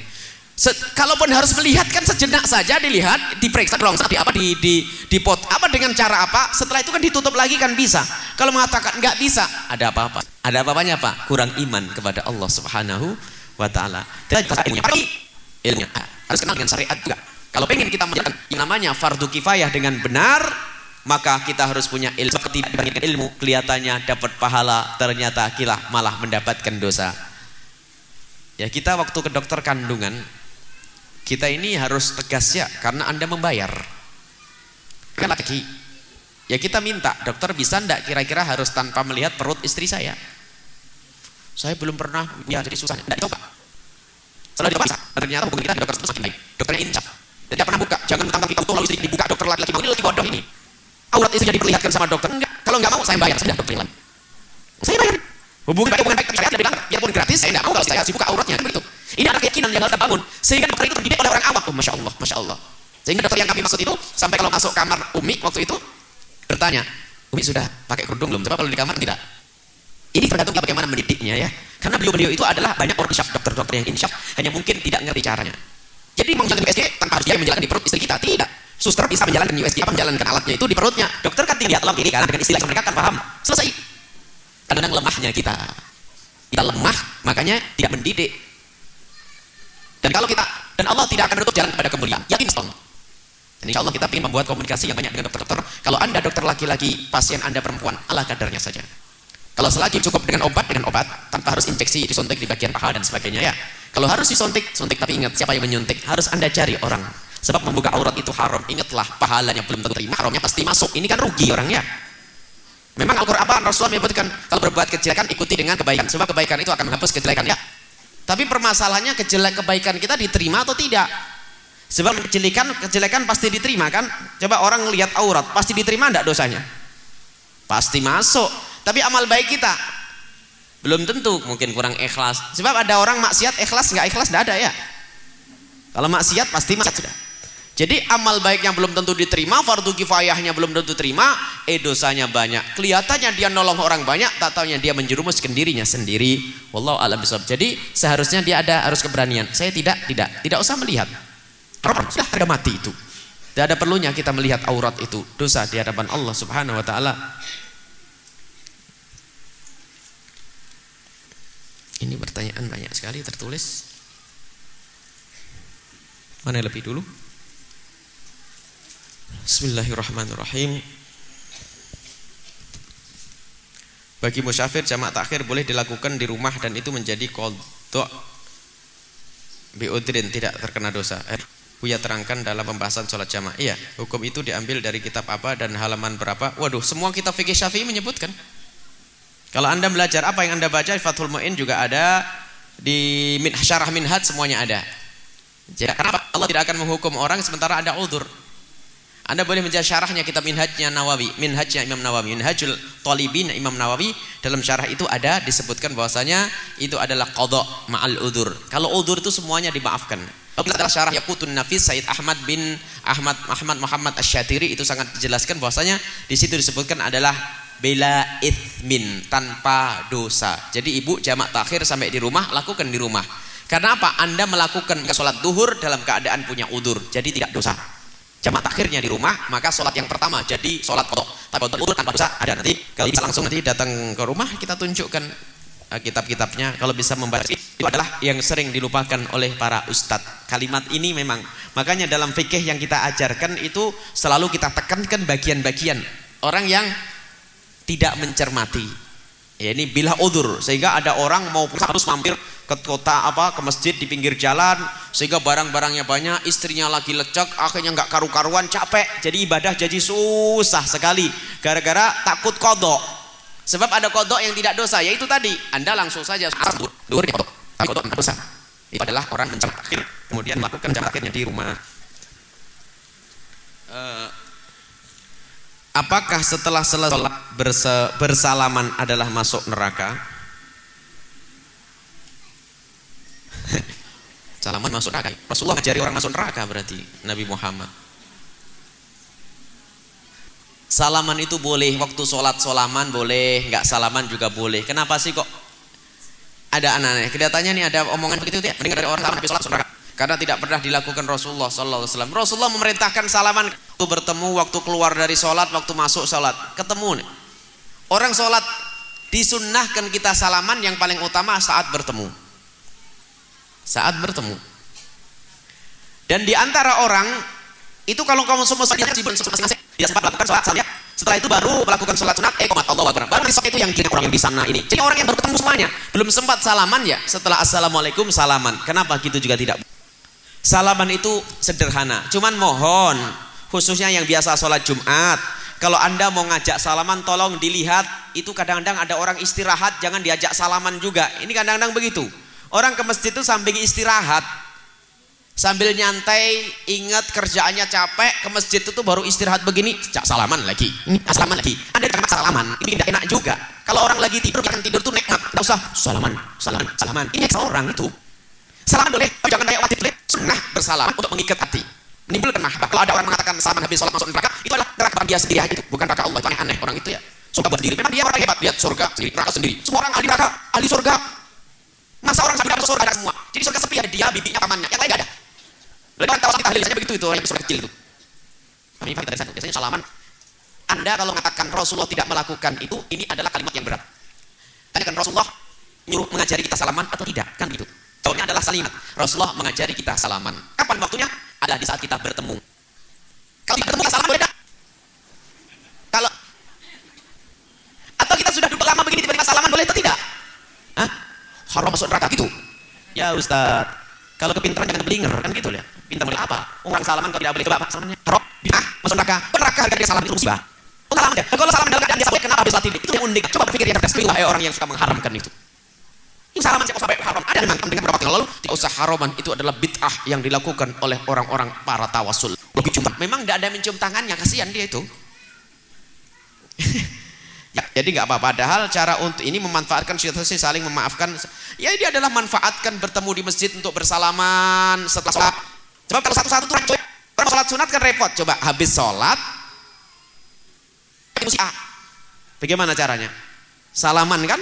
Se kalaupun harus melihat kan sejenak saja dilihat, diperiksa tolong di apa di di di pot apa dengan cara apa? Setelah itu kan ditutup lagi kan bisa. Kalau mengatakan nggak bisa, ada apa-apa? Ada apa-apanya Pak? Kurang iman kepada Allah Subhanahu wa taala. Kita ilmunya. Ilmunya harus kenal dengan syariat juga. Kalau pengen kita menjalankan yang namanya fardu kifayah dengan benar, maka kita harus punya ilmu. Dibandingkan ilmu, kelihatannya dapat pahala, ternyata kilah malah mendapatkan dosa. Ya kita waktu ke dokter kandungan, kita ini harus tegas ya, karena anda membayar. Kan laki, ya kita minta, dokter bisa ndak kira-kira harus tanpa melihat perut istri saya? Saya belum pernah, ya jadi susah, ndak coba. Setelah dicoba, ternyata hubungan kita dokter semakin baik. Dokternya insaf tidak pernah buka. Jangan mentang kita utuh lalu istri dibuka dokter laki-laki. Ini lagi bodoh ini. Aurat jadi diperlihatkan sama dokter. Enggak. Kalau enggak mau saya bayar. Saya dokter lain. Saya bayar. Hubungan baik hubungan baik tapi saya langgar. Biarpun gratis saya enggak mau kalau saya harus buka auratnya. Begitu. Ini ada keyakinan yang harus bangun. Sehingga dokter itu terdidik oleh orang awam. Oh, masya Allah, masya Allah. Sehingga dokter yang kami maksud itu sampai kalau masuk kamar Umi waktu itu bertanya, Umi sudah pakai kerudung belum? Coba kalau di kamar tidak. Ini tergantung bagaimana mendidiknya ya. Karena beliau-beliau itu adalah banyak orang insyaf, dokter-dokter yang insyaf hanya mungkin tidak ngerti caranya. Jadi mau menjalankan USG tanpa harus dia menjalankan di perut istri kita. Tidak. Suster bisa menjalankan USG apa menjalankan alatnya itu di perutnya. Dokter kan tinggal tolong ini karena dengan istilah mereka kan paham. Selesai. Kadang-kadang lemahnya kita. Kita lemah, makanya tidak mendidik. Dan kalau kita dan Allah tidak akan menutup jalan kepada kemuliaan. Yakin Allah. Dan insya Allah kita ingin membuat komunikasi yang banyak dengan dokter-dokter. Kalau anda dokter laki-laki, pasien anda perempuan, Allah kadarnya saja. Kalau selagi cukup dengan obat, dengan obat, tanpa harus injeksi, disuntik di bagian paha dan sebagainya ya. Kalau harus disuntik, suntik tapi ingat siapa yang menyuntik harus anda cari orang. Sebab membuka aurat itu haram. Ingatlah pahalanya belum tentu terima, haramnya pasti masuk. Ini kan rugi orangnya. Memang Al-Quran Rasulullah menyebutkan kalau berbuat kejelekan ikuti dengan kebaikan. Sebab kebaikan itu akan menghapus kejelekan ya. Tapi permasalahannya kejelek kebaikan kita diterima atau tidak? Sebab kejelekan kejelekan pasti diterima kan? Coba orang lihat aurat pasti diterima enggak dosanya? Pasti masuk. Tapi amal baik kita belum tentu mungkin kurang ikhlas sebab ada orang maksiat ikhlas nggak ikhlas tidak ada ya kalau maksiat pasti maksiat sudah Jadi amal baik yang belum tentu diterima, fardu kifayahnya belum tentu terima, eh dosanya banyak. Kelihatannya dia nolong orang banyak, tak taunya dia menjerumuskan dirinya sendiri. Wallahu a'lam bishawab. Jadi seharusnya dia ada harus keberanian. Saya tidak, tidak, tidak usah melihat. Sudah harga mati itu. Tidak ada perlunya kita melihat aurat itu. Dosa di hadapan Allah Subhanahu wa taala. Ini pertanyaan banyak sekali tertulis. Mana lebih dulu? Bismillahirrahmanirrahim. Bagi musyafir jamak takhir boleh dilakukan di rumah dan itu menjadi kodok biudrin tidak terkena dosa. Eh, Buya terangkan dalam pembahasan sholat jamak. Iya, hukum itu diambil dari kitab apa dan halaman berapa? Waduh, semua kitab fikih syafi'i menyebutkan. Kalau anda belajar apa yang anda baca, Fathul Mu'in juga ada di Syarah Minhaj semuanya ada. Jadi, kenapa Allah tidak akan menghukum orang sementara ada udur? Anda boleh menjadi syarahnya kitab Minhajnya Nawawi, Minhajnya Imam Nawawi, Minhajul Talibin Imam Nawawi dalam syarah itu ada disebutkan bahwasanya itu adalah qadha ma'al udur. Kalau udur itu semuanya dimaafkan. Apabila adalah syarah Yaqutun Nafis Said Ahmad bin Ahmad Ahmad Muhammad Asy-Syatiri itu sangat dijelaskan bahwasanya di situ disebutkan adalah bela ithmin tanpa dosa. Jadi ibu jamak takhir sampai di rumah lakukan di rumah. Karena apa? Anda melakukan sholat duhur dalam keadaan punya udur, jadi tidak dosa jamak takhirnya di rumah maka sholat yang pertama jadi sholat kodok. Tapi untuk udur tanpa dosa ada nanti kalau bisa langsung nanti datang ke rumah kita tunjukkan uh, kitab-kitabnya. Kalau bisa membaca itu adalah yang sering dilupakan oleh para ustadz. Kalimat ini memang. Makanya dalam fikih yang kita ajarkan itu selalu kita tekankan bagian-bagian. Orang yang tidak mencermati ya ini bila udur sehingga ada orang mau harus mampir ke kota apa ke masjid di pinggir jalan sehingga barang-barangnya banyak istrinya lagi lecek akhirnya nggak karu-karuan capek jadi ibadah jadi susah sekali. Gara-gara takut kodok. Sebab ada kodok yang tidak dosa yaitu tadi. Anda langsung saja di kodok. Tapi kodok tidak dosa. Itu adalah orang mencari akhir kemudian melakukan jam akhirnya di rumah. Uh, apakah setelah selesai bersalaman adalah masuk neraka Salaman masuk neraka. Rasulullah ngajari orang masuk neraka berarti Nabi Muhammad. Salaman itu boleh waktu sholat solaman boleh, nggak salaman juga boleh. Kenapa sih kok ada aneh-aneh? Kelihatannya nih ada omongan begitu ya. Mendengar dari orang salaman sholat neraka. Karena tidak pernah dilakukan Rasulullah Sallallahu Alaihi Wasallam. Rasulullah memerintahkan salaman waktu bertemu, waktu keluar dari sholat, waktu masuk sholat. Ketemu nih. Orang sholat disunnahkan kita salaman yang paling utama saat bertemu saat bertemu. Dan di antara orang itu kalau kamu semua masing-masing dia sempat melakukan sholat salat setelah itu baru melakukan sholat sunat eh komat Allah Akbar baru besok itu yang kira orang yang di sana ini jadi orang yang baru ketemu semuanya belum sempat salaman ya setelah assalamualaikum salaman kenapa gitu juga tidak salaman itu sederhana. Cuman mohon khususnya yang biasa sholat Jumat. Kalau anda mau ngajak salaman tolong dilihat. Itu kadang-kadang ada orang istirahat jangan diajak salaman juga. Ini kadang-kadang begitu. Orang ke masjid itu sambil istirahat, sambil nyantai, ingat kerjaannya capek, ke masjid itu baru istirahat begini, cak salaman lagi, ini salaman lagi. Ada yang salaman, ini tidak enak juga. Kalau orang lagi tidur, jangan tidur tuh nikmat, tidak usah salaman, salaman, salaman. Ini seorang itu. Salaman boleh, tapi jangan kayak wajib boleh. Sunnah bersalaman untuk mengikat hati. Menimbulkan mahbah. Kalau ada orang mengatakan salaman habis sholat masuk neraka, itu adalah neraka dia sendiri itu, bukan neraka Allah. Itu aneh orang itu ya. Surga buat diri. Memang dia orang hebat, lihat surga sendiri, neraka sendiri. Semua orang ahli neraka, ahli surga, Masa orang sampai dapat surga ada semua. Jadi surga sepi ada dia, bibinya, pamannya. Yang lain gak ada. Lalu kan tahu tahlil biasanya begitu itu orang yang surga kecil itu. Kami kita satu. Biasanya salaman. Anda kalau mengatakan Rasulullah tidak melakukan itu, ini adalah kalimat yang berat. Tanya kan Rasulullah nyuruh mengajari kita salaman atau tidak? Kan gitu. Jawabnya adalah salimat. Rasulullah mengajari kita salaman. Kapan waktunya? Ada di saat kita bertemu. Kalau kita bertemu salaman boleh tidak? Kalau atau kita sudah duduk lama begini tiba-tiba salaman boleh atau tidak? Hah? haram masuk neraka gitu ya Ustaz kalau kepintaran jangan belinger kan gitu ya pintar boleh apa orang salaman kalau tidak boleh coba apa salamannya haram bid'ah masuk neraka neraka harga salam itu musibah oh salam aja kalau salam dalam keadaan dia boleh kenapa habis latih itu yang unik coba pikir yang cerdas pilihlah orang yang suka mengharamkan itu ini salaman siapa sampai haram ada memang dengan beberapa yang lalu tidak usah haraman itu adalah bid'ah yang dilakukan oleh orang-orang para tawasul lebih cuma memang tidak ada mencium tangannya kasihan dia itu Ya, jadi nggak apa-apa. Padahal cara untuk ini memanfaatkan situasi saling memaafkan. Ya ini adalah manfaatkan bertemu di masjid untuk bersalaman setelah sholat. Sebab kalau satu-satu tuh cuy, Orang sholat sunat kan repot. Coba habis sholat, bagaimana caranya? Salaman kan?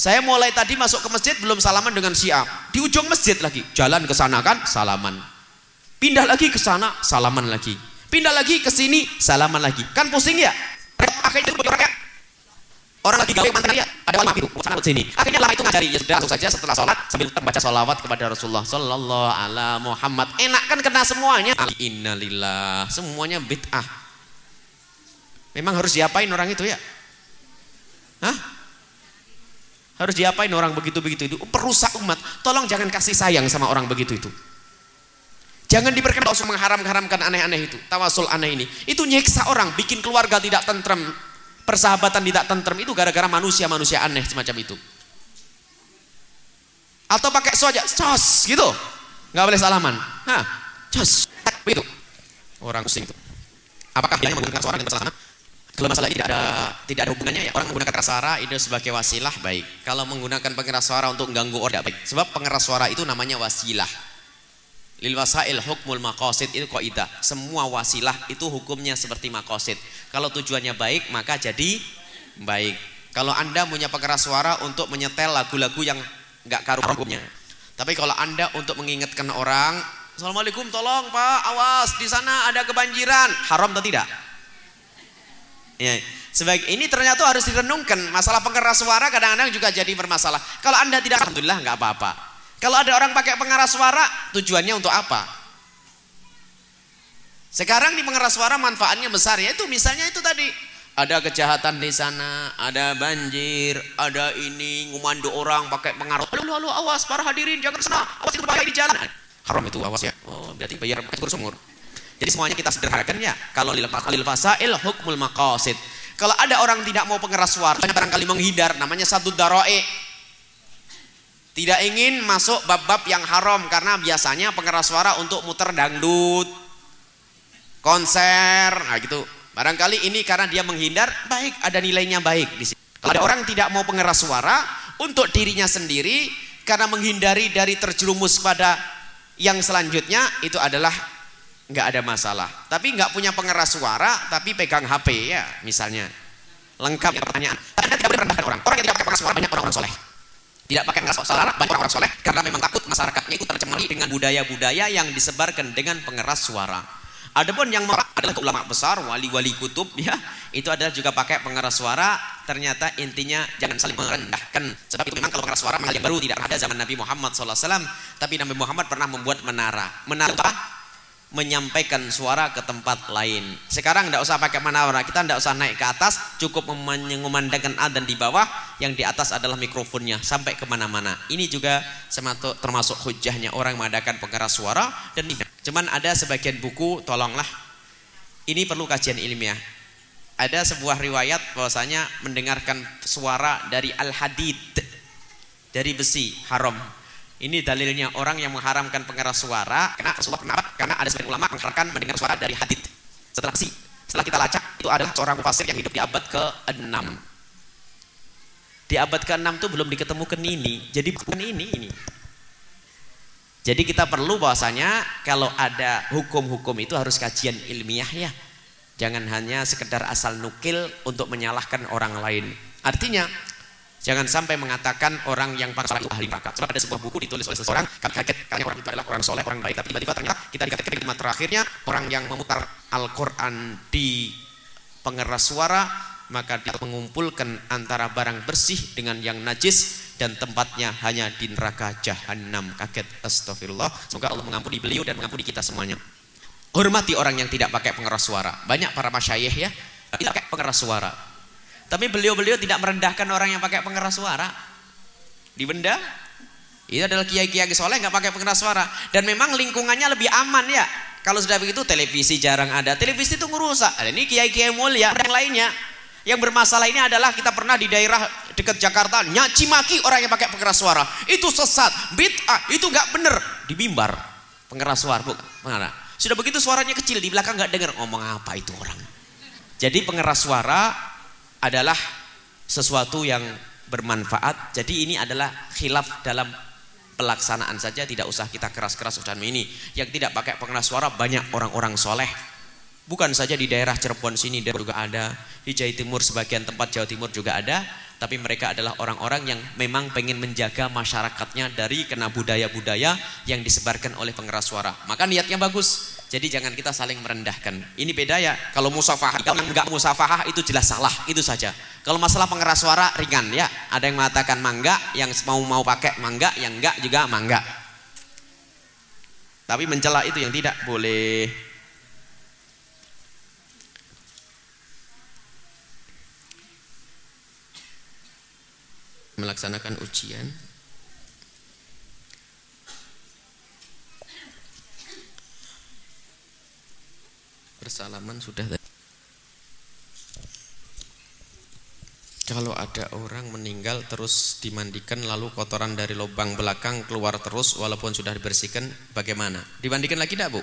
Saya mulai tadi masuk ke masjid belum salaman dengan Syiah. Di ujung masjid lagi, jalan ke sana kan salaman. Pindah lagi ke sana, salaman lagi. Pindah lagi ke sini, salaman lagi. Kan pusing ya? Akhirnya orang Orang lagi gawe mantan ya, ada lama itu, sana sini. Akhirnya lama itu ngajari, ya sudah langsung saja setelah sholat sambil membaca sholawat kepada Rasulullah Sallallahu ala Muhammad. Enak kan kena semuanya. Innalillah, semuanya bid'ah. Memang harus diapain orang itu ya? Hah? Harus diapain orang begitu-begitu itu? Perusak umat. Tolong jangan kasih sayang sama orang begitu itu. Jangan diperkenalkan langsung mengharam-haramkan aneh-aneh itu. Tawasul aneh ini. Itu nyeksa orang, bikin keluarga tidak tentrem. Persahabatan tidak tentrem itu gara-gara manusia-manusia aneh semacam itu. Atau pakai soja, cos gitu. Nggak boleh salaman. Hah, cos. Begitu. Orang pusing itu. Apakah dia menggunakan suara dengan salaman? Kalau masalah tidak ada tidak ada hubungannya ya orang menggunakan suara itu sebagai wasilah baik. Kalau menggunakan pengeras suara untuk mengganggu orang baik. Sebab pengeras suara itu namanya wasilah. Lil wasail hukmul maqasid itu kaidah. Semua wasilah itu hukumnya seperti maqasid. Kalau tujuannya baik maka jadi baik. Kalau Anda punya pengeras suara untuk menyetel lagu-lagu yang enggak karu hukumnya. Tapi kalau Anda untuk mengingatkan orang, Assalamualaikum tolong Pak, awas di sana ada kebanjiran. Haram atau tidak? Ya, sebagai ini ternyata harus direnungkan. Masalah pengeras suara kadang-kadang juga jadi bermasalah. Kalau anda tidak, alhamdulillah nggak apa-apa. Kalau ada orang pakai pengeras suara, tujuannya untuk apa? Sekarang di pengeras suara manfaatnya besar ya itu misalnya itu tadi ada kejahatan di sana, ada banjir, ada ini ngumando orang pakai pengaruh. Halo, halo, awas para hadirin jangan sana, awas itu pakai di jalan. Haram itu awas ya. Oh, berarti bayar pakai sumur. Jadi semuanya kita sederhanakan ya. Kalau lil fasail hukmul maqasid. Kalau ada orang tidak mau pengeras suara, barangkali menghindar, namanya satu daroe. Tidak ingin masuk bab-bab yang haram karena biasanya pengeras suara untuk muter dangdut, konser, nah gitu. Barangkali ini karena dia menghindar, baik ada nilainya baik di sini. Kalau ada orang tidak mau pengeras suara untuk dirinya sendiri karena menghindari dari terjerumus pada yang selanjutnya itu adalah nggak ada masalah. Tapi nggak punya pengeras suara, tapi pegang HP ya, misalnya. Lengkap ya pertanyaan. Anda tidak boleh merendahkan orang. Orang yang tidak pakai pengeras suara banyak orang-orang soleh. Tidak pakai pengeras suara banyak orang-orang soleh karena memang takut masyarakatnya itu tercemari dengan budaya-budaya yang disebarkan dengan pengeras suara. Adapun yang adalah ulama besar, wali-wali kutub ya, itu adalah juga pakai pengeras suara. Ternyata intinya jangan saling merendahkan. Sebab itu memang kalau pengeras suara yang baru tidak ada zaman Nabi Muhammad SAW. Tapi Nabi Muhammad pernah membuat menara. Menara? Menyampaikan suara ke tempat lain. Sekarang tidak usah pakai menara, kita tidak usah naik ke atas, cukup mengumandangkan adzan di bawah, yang di atas adalah mikrofonnya sampai ke mana-mana. Ini juga termasuk hujahnya orang mengadakan pengeras suara dan ini. Cuman ada sebagian buku, tolonglah, ini perlu kajian ilmiah. Ada sebuah riwayat bahwasanya mendengarkan suara dari al-hadid, dari besi haram ini dalilnya orang yang mengharamkan pengeras suara karena Rasulullah kenapa? Karena ada sebagian ulama mengharamkan mendengar suara dari hadid. Setelah si, setelah kita lacak itu adalah seorang mufasir yang hidup di abad ke-6. Di abad ke-6 itu belum diketemukan ini. Jadi bukan ini ini. Jadi kita perlu bahwasanya kalau ada hukum-hukum itu harus kajian ilmiah ya. Jangan hanya sekedar asal nukil untuk menyalahkan orang lain. Artinya Jangan sampai mengatakan orang yang pakai sholat itu ahli neraka. Sebab ada sebuah buku ditulis oleh seseorang, kami kaget karena orang itu adalah orang soleh, orang baik. Tapi tiba-tiba ternyata kita dikatakan di terakhirnya orang yang memutar Al-Quran di pengeras suara maka dia mengumpulkan antara barang bersih dengan yang najis dan tempatnya hanya di neraka jahanam. Kaget astagfirullah. Semoga Allah mengampuni beliau dan mengampuni kita semuanya. Hormati orang yang tidak pakai pengeras suara. Banyak para masyayikh ya, tidak pakai pengeras suara tapi beliau-beliau tidak merendahkan orang yang pakai pengeras suara. Di benda itu adalah kiai-kiai soleh nggak pakai pengeras suara dan memang lingkungannya lebih aman ya. Kalau sudah begitu televisi jarang ada. Televisi itu ngerusak. Ada ini kiai-kiai mulia dan lainnya. Yang bermasalah ini adalah kita pernah di daerah dekat Jakarta nyaci maki orang yang pakai pengeras suara. Itu sesat, bid'ah, itu nggak bener di mimbar pengeras suara bukan. Mana? Sudah begitu suaranya kecil di belakang nggak dengar ngomong apa itu orang. Jadi pengeras suara adalah sesuatu yang bermanfaat. Jadi ini adalah khilaf dalam pelaksanaan saja. Tidak usah kita keras-keras ucapan ini yang tidak pakai pengeras suara banyak orang-orang soleh. Bukan saja di daerah Cirebon sini juga ada. Di Jawa Timur sebagian tempat Jawa Timur juga ada. Tapi mereka adalah orang-orang yang memang pengen menjaga masyarakatnya dari kena budaya-budaya yang disebarkan oleh pengeras suara. Maka niatnya bagus jadi jangan kita saling merendahkan. Ini beda ya kalau musafahah kalau enggak musafahah itu jelas salah itu saja. Kalau masalah pengeras suara ringan ya. Ada yang mengatakan mangga yang mau mau pakai mangga yang enggak juga mangga. Tapi mencela itu yang tidak boleh. Melaksanakan ujian bersalaman sudah kalau ada orang meninggal terus dimandikan lalu kotoran dari lubang belakang keluar terus walaupun sudah dibersihkan bagaimana? Dimandikan lagi tidak bu?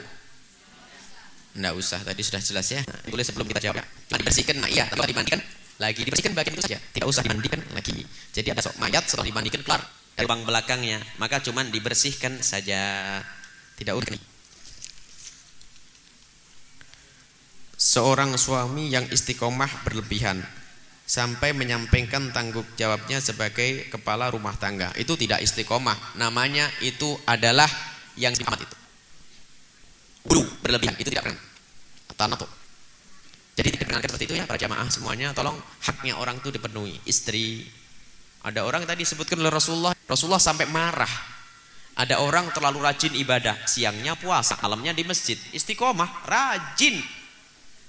Tidak usah tadi sudah jelas ya. Boleh sebelum kita jawab. Dibersihkan nah iya tapi dimandikan lagi dibersihkan bagian itu saja. Tidak usah dimandikan lagi. Jadi ada sok mayat setelah dimandikan keluar dari lubang belakangnya. Maka cuman dibersihkan saja. Tidak urgen seorang suami yang istiqomah berlebihan sampai menyampaikan tanggung jawabnya sebagai kepala rumah tangga. Itu tidak istiqomah. Namanya itu adalah yang amat itu. Buru berlebihan itu tidak keren atau jadi dikenalkan seperti itu ya para jamaah semuanya. Tolong haknya orang itu dipenuhi. Istri. Ada orang tadi sebutkan oleh Rasulullah, Rasulullah sampai marah. Ada orang terlalu rajin ibadah, siangnya puasa, malamnya di masjid, istiqomah, rajin.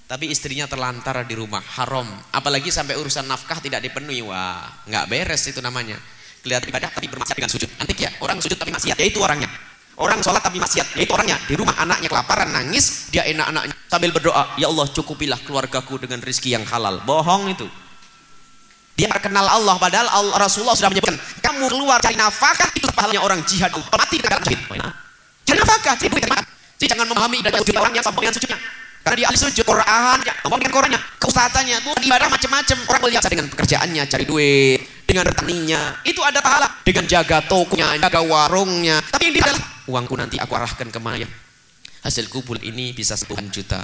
Tapi istrinya terlantar di rumah, haram. Apalagi sampai urusan nafkah tidak dipenuhi, wah, nggak beres itu namanya. Kelihatan ibadah tapi bermaksiat dengan sujud. Antik ya, orang sujud tapi maksiat, yaitu orangnya. Orang sholat tapi maksiat, yaitu orangnya di rumah anaknya kelaparan nangis, dia enak-enaknya sambil berdoa, ya Allah cukupilah keluargaku dengan rizki yang halal. Bohong itu. Dia kenal Allah padahal Allah, Rasulullah sudah menyebutkan, kamu keluar cari nafkah itu pahalanya orang jihad mati dengan jihad. Cari nafkah, Jadi jangan memahami ibadah sujud orang yang sombong dengan sujudnya. Karena dia ahli sujud Quran, sombong dengan Qurannya, keusahatannya itu ibadah macam-macam. Orang melihat dengan pekerjaannya, cari duit, dengan retaninya, itu ada pahala. Dengan jaga tokonya, jaga warungnya. Tapi yang dia uangku nanti aku arahkan ke mana hasil kubul ini bisa sepuluhan juta.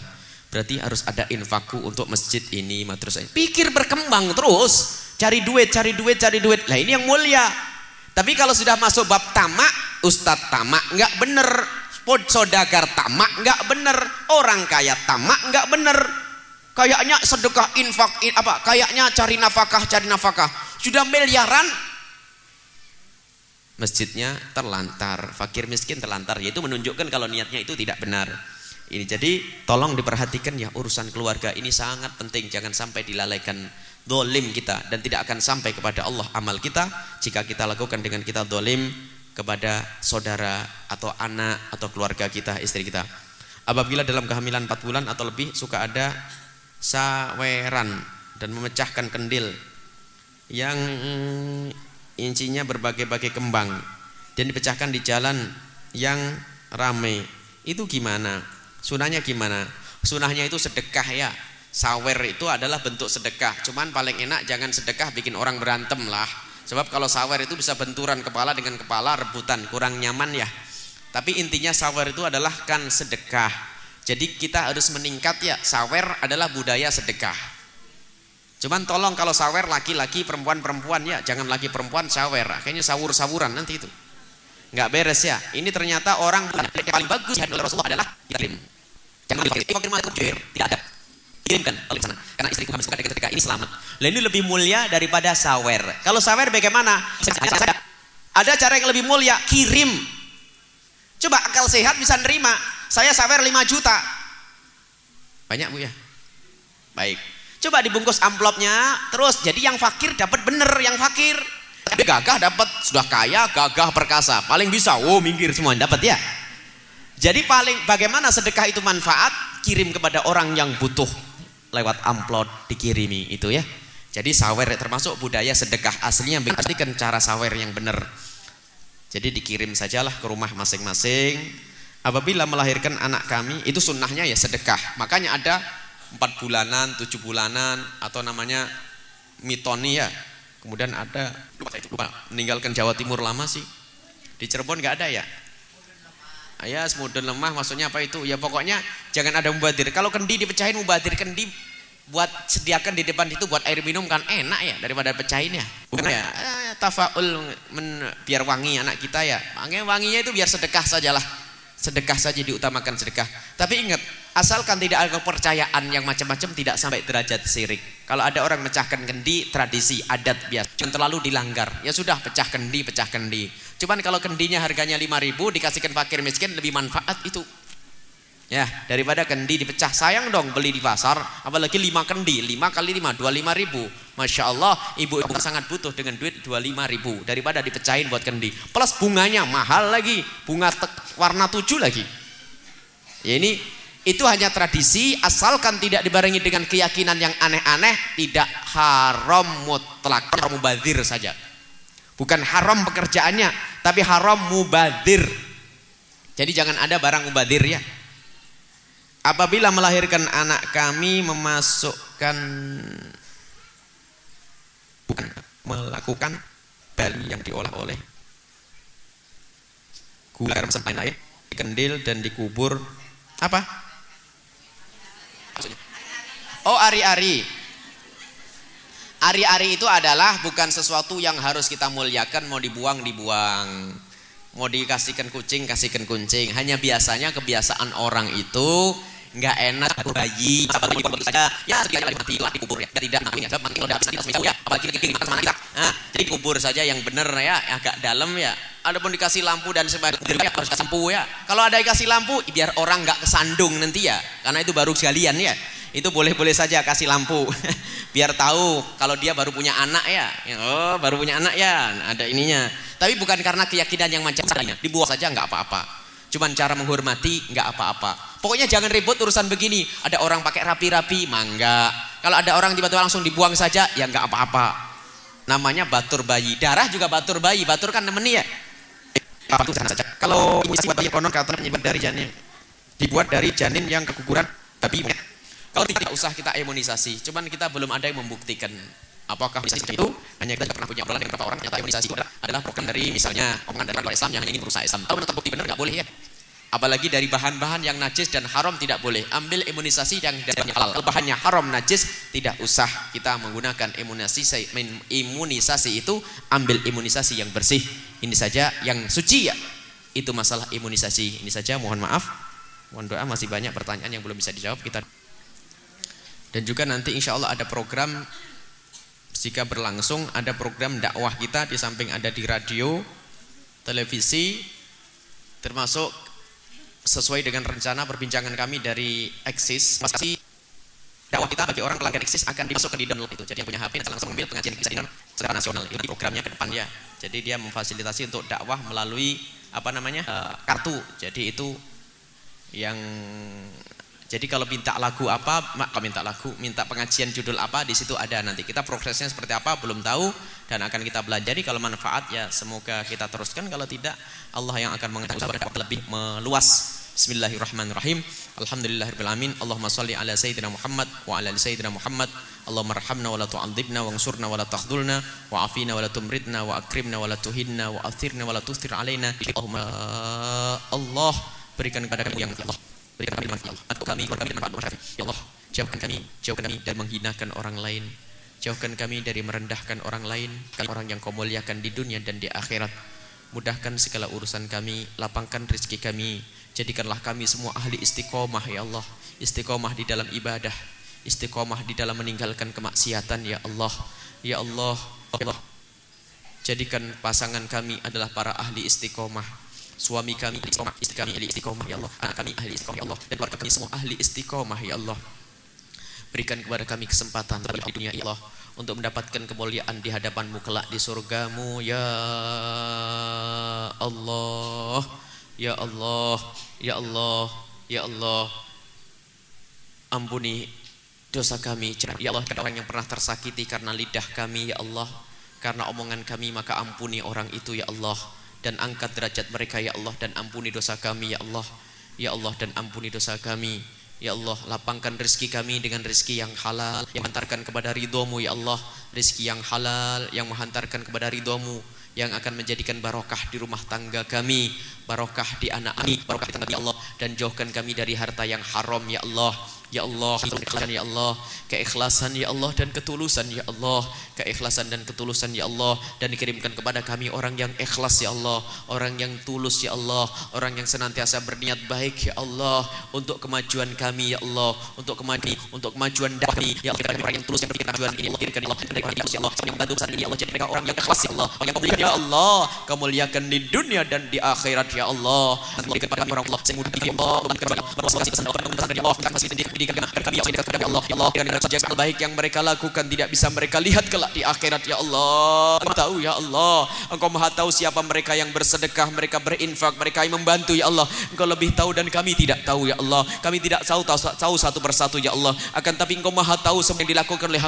Berarti harus ada infakku untuk masjid ini madrasah pikir berkembang terus. Cari duit cari duit cari duit. Lah ini yang mulia. Tapi kalau sudah masuk bab tamak ustadz tamak nggak bener sodagar tamak nggak bener. Orang kaya tamak nggak bener. Kayaknya sedekah infak in, apa kayaknya cari nafkah cari nafkah. Sudah miliaran. Masjidnya terlantar, fakir miskin terlantar, yaitu menunjukkan kalau niatnya itu tidak benar. Ini jadi tolong diperhatikan ya urusan keluarga ini sangat penting, jangan sampai dilalaikan dolim kita dan tidak akan sampai kepada Allah amal kita. Jika kita lakukan dengan kita dolim kepada saudara atau anak atau keluarga kita, istri kita. Apabila dalam kehamilan 4 bulan atau lebih suka ada saweran dan memecahkan kendil yang incinya berbagai-bagai kembang dan dipecahkan di jalan yang ramai itu gimana? Sunahnya gimana? Sunahnya itu sedekah ya. Sawer itu adalah bentuk sedekah. Cuman paling enak jangan sedekah bikin orang berantem lah sebab kalau sawer itu bisa benturan kepala dengan kepala rebutan kurang nyaman ya tapi intinya sawer itu adalah kan sedekah jadi kita harus meningkat ya sawer adalah budaya sedekah Cuman tolong kalau sawer laki-laki perempuan-perempuan ya, jangan lagi perempuan sawer. Akhirnya sawur-sawuran nanti itu. Enggak beres ya. Ini ternyata orang yang paling bagus oleh Rasulullah adalah. Jangan dipakai tidak ada. Kirimkan oleh sana. Karena istriku habis ketika, ketika ini selamat. Lalu ini lebih mulia daripada sawer. Kalau sawer bagaimana? Ada cara yang lebih mulia, kirim. Coba akal sehat bisa nerima. Saya sawer 5 juta. Banyak Bu ya? Baik. Coba dibungkus amplopnya, terus jadi yang fakir dapat bener yang fakir. Tapi gagah dapat sudah kaya, gagah perkasa, paling bisa. Oh, minggir semua dapat ya. Jadi paling bagaimana sedekah itu manfaat? Kirim kepada orang yang butuh lewat amplop dikirimi itu ya. Jadi sawer termasuk budaya sedekah aslinya berarti cara sawer yang benar. Jadi dikirim sajalah ke rumah masing-masing. Apabila melahirkan anak kami itu sunnahnya ya sedekah. Makanya ada empat bulanan, tujuh bulanan atau namanya mitoni ya. Kemudian ada lupa lupa meninggalkan Jawa Timur lama sih. Di Cirebon nggak ada ya? Ya, semudon lemah maksudnya apa itu? Ya pokoknya jangan ada mubadir. Kalau kendi dipecahin mubadir kendi buat sediakan di depan itu buat air minum kan enak ya daripada pecahin ya. Bukan ya? Eh, tafaul men, biar wangi anak kita ya. Wangi wanginya itu biar sedekah sajalah. Sedekah saja diutamakan sedekah. Tapi ingat, asalkan tidak ada kepercayaan yang macam-macam tidak sampai derajat syirik. Kalau ada orang mecahkan kendi, tradisi, adat biasa, jangan terlalu dilanggar. Ya sudah, pecah kendi, pecah kendi. Cuman kalau kendinya harganya 5000 dikasihkan fakir miskin lebih manfaat itu. Ya, daripada kendi dipecah sayang dong beli di pasar, apalagi 5 kendi, 5 kali 5 25 ribu. Masya Allah, ibu-ibu sangat butuh dengan duit 25 ribu daripada dipecahin buat kendi. Plus bunganya mahal lagi, bunga warna tujuh lagi. Ya ini itu hanya tradisi asalkan tidak dibarengi dengan keyakinan yang aneh-aneh, tidak haram mutlak, haram mubazir saja. Bukan haram pekerjaannya, tapi haram mubadir. Jadi jangan ada barang mubadir ya. Apabila melahirkan anak kami memasukkan bukan melakukan bali yang diolah oleh gula garam sampai lain dikendil dan dikubur apa? Oh ari-ari. Ari-ari itu adalah bukan sesuatu yang harus kita muliakan mau dibuang dibuang. Mau dikasihkan kucing kasihkan kucing. Hanya biasanya kebiasaan orang itu nggak enak aku bayi sahabat bayi saja. Ya sekali kali mati lah dikubur ya. Tidak nah ini mati udah habis nanti ya. Apalagi kiri kiri mana kita jadi kubur saja yang benar ya agak dalam ya. Ada pun dikasih lampu dan sebagainya ya, harus lampu ya. Kalau ada dikasih lampu biar orang nggak kesandung nanti ya. Karena itu baru sekalian ya itu boleh-boleh saja kasih lampu. Biar tahu kalau dia baru punya anak ya. Oh baru punya anak ya. Ada ininya. Tapi bukan karena keyakinan yang macam lainnya dibuang saja nggak apa-apa. Cuman cara menghormati nggak apa-apa. Pokoknya jangan ribut urusan begini. Ada orang pakai rapi-rapi mangga. Kalau ada orang tiba-tiba langsung dibuang saja ya nggak apa-apa. Namanya batur bayi. Darah juga batur bayi. Batur kan nemeni ya. Saja kalau bayi konon kata menyebut dari janin. Dibuat dari janin yang keguguran babi kalau tidak usah kita imunisasi cuman kita belum ada yang membuktikan apakah imunisasi itu. Hanya kita pernah punya obrolan dengan beberapa orang ternyata imunisasi itu adalah program dari misalnya omongan dari Islam yang ingin berusaha Islam. Tahu terbukti benar nggak boleh ya. Apalagi dari bahan-bahan yang najis dan haram tidak boleh. Ambil imunisasi yang dari halal. Kalau bahannya haram najis tidak usah kita menggunakan imunisasi imunisasi itu ambil imunisasi yang bersih. Ini saja yang suci ya. Itu masalah imunisasi. Ini saja mohon maaf. Mohon doa masih banyak pertanyaan yang belum bisa dijawab. Kita dan juga nanti insya Allah ada program jika berlangsung ada program dakwah kita di samping ada di radio televisi termasuk sesuai dengan rencana perbincangan kami dari Exis masih dakwah kita bagi orang pelanggan Exis akan dimasukkan di download itu. Jadi yang punya HP langsung ambil pengajian di secara nasional. Ini programnya ke depan ya. Jadi dia memfasilitasi untuk dakwah melalui apa namanya uh, kartu. Jadi itu yang jadi kalau minta lagu apa, kalau minta lagu, minta pengajian judul apa, di situ ada nanti. Kita prosesnya seperti apa belum tahu dan akan kita belajari. Kalau manfaat ya semoga kita teruskan. Kalau tidak, Allah yang akan mengetahui lebih meluas. Bismillahirrahmanirrahim. Alhamdulillahirrahmanirrahim. Allahumma salli ala Sayyidina Muhammad wa ala Sayyidina Muhammad. Allahumma rahamna wa la tu'adzibna wa ansurna wa la takhdulna wa afina wa la tumridna wa akrimna wa la tuhinna wa athirna wa la tustir alaina. Allahumma Allah berikan kepada kami yang Allah berikan kami manfaat. Atau kami keluarga kami dan manfaat ya Allah jauhkan kami. Jauhkan kami dari menghinakan orang lain. Jauhkan kami dari merendahkan orang lain. Kami orang yang kau muliakan di dunia dan di akhirat. Mudahkan segala urusan kami. Lapangkan rezeki kami. Jadikanlah kami semua ahli istiqomah ya Allah. Istiqomah di dalam ibadah. Istiqomah di dalam meninggalkan kemaksiatan ya Allah. Ya Allah Allah. Jadikan pasangan kami adalah para ahli istiqomah suami kami istiqomah, istri kami ahli istiqomah ya Allah, anak kami ahli istiqomah ya Allah, dan keluarga kami semua ahli istiqomah ya Allah. Berikan kepada kami kesempatan di dunia ya Allah untuk mendapatkan kemuliaan di hadapanmu kelak di surgamu. Ya Allah ya Allah ya Allah ya Allah. Ampuni dosa kami ya Allah. Kepada orang yang pernah tersakiti karena lidah kami ya Allah. Karena omongan kami maka ampuni orang itu ya Allah dan angkat derajat mereka ya Allah dan ampuni dosa kami ya Allah. Ya Allah dan ampuni dosa kami. Ya Allah lapangkan rezeki kami dengan rezeki yang halal yang menghantarkan kepada ridhomu ya Allah. Rezeki yang halal yang menghantarkan kepada ridhomu yang akan menjadikan barokah di rumah tangga kami, barokah di anak kami, barokah di tangga ya Allah. Dan jauhkan kami dari harta yang haram ya Allah. Ya Allah, keikhlasan ya Allah, keikhlasan ya Allah dan ketulusan ya Allah, keikhlasan dan ketulusan ya Allah dan dikirimkan kepada kami orang yang ikhlas ya Allah, orang yang tulus ya Allah, orang yang senantiasa berniat baik ya Allah untuk kemajuan kami ya Allah, untuk kemajuan untuk kemajuan kami ya Allah, kami orang yang tulus yang kemajuan ini Allah, kirimkan ya Allah, dan orang yang ya Allah, yang pesan ini ya Allah, jadi mereka orang yang ikhlas ya Allah, orang yang muliakan ya Allah, kamu muliakan di dunia dan di akhirat ya Allah, dan berikan kepada kami orang Allah, yang mudah ya Allah, kepada berwaspada pesan Allah, ya Allah, kasih pendidikan kami ya Allah, ya Allah, ya Allah, dengan saja baik yang mereka lakukan tidak bisa mereka lihat kelak di akhirat ya Allah. Engkau tahu ya Allah. Engkau Maha tahu siapa mereka yang bersedekah, mereka berinfak, mereka yang membantu ya Allah. Engkau lebih tahu dan kami tidak tahu ya Allah. Kami tidak tahu tahu, tahu satu persatu ya Allah. Akan tapi Engkau Maha tahu semua yang dilakukan oleh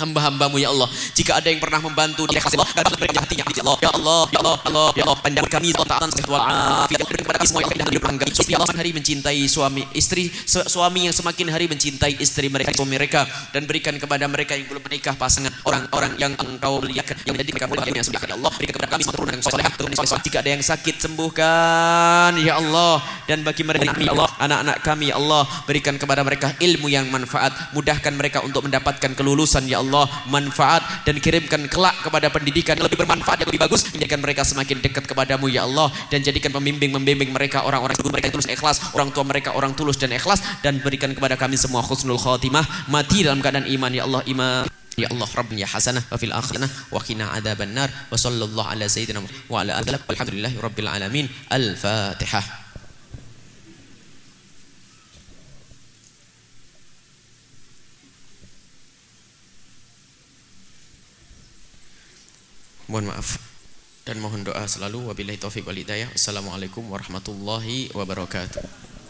hamba-hambamu ya Allah. Jika ada yang pernah membantu dia kasih Allah. Berikan hatinya. Ya Allah ya Allah ya Allah Allah. Ya Allah panjang kami taatan sehat wal afiat. Kepada semua yang hidup tangga suami Allah hari mencintai suami istri suami yang semakin hari mencintai istri mereka suami mereka. Dan berikan kepada mereka yang belum menikah pasangan orang-orang yang engkau muliakan yang menjadi mulia yang sebelah ya Allah berikan kepada kami keturunan yang soleh keturunan soleh jika ada yang sakit sembuhkan ya Allah. Dan bagi mereka ya Allah anak-anak kami ya Allah berikan kepada mereka ilmu yang manfaat. Mudahkan mereka untuk mendapatkan kelulusan ya Allah Allah manfaat dan kirimkan kelak kepada pendidikan yang lebih bermanfaat yang lebih bagus menjadikan mereka semakin dekat kepadamu ya Allah dan jadikan pembimbing membimbing mereka orang-orang yang mereka tulus ikhlas orang tua mereka orang tulus dan ikhlas dan berikan kepada kami semua khusnul khatimah mati dalam keadaan iman ya Allah iman Ya Allah Rabbnya hasanah wa fil akhirah wa qina adzaban nar wa sallallahu ala sayyidina wa ala alihi walhamdulillahi rabbil alamin. Al-fatihah Mohon maaf dan mohon doa selalu wabillahi taufik wal hidayah. Assalamualaikum warahmatullahi wabarakatuh.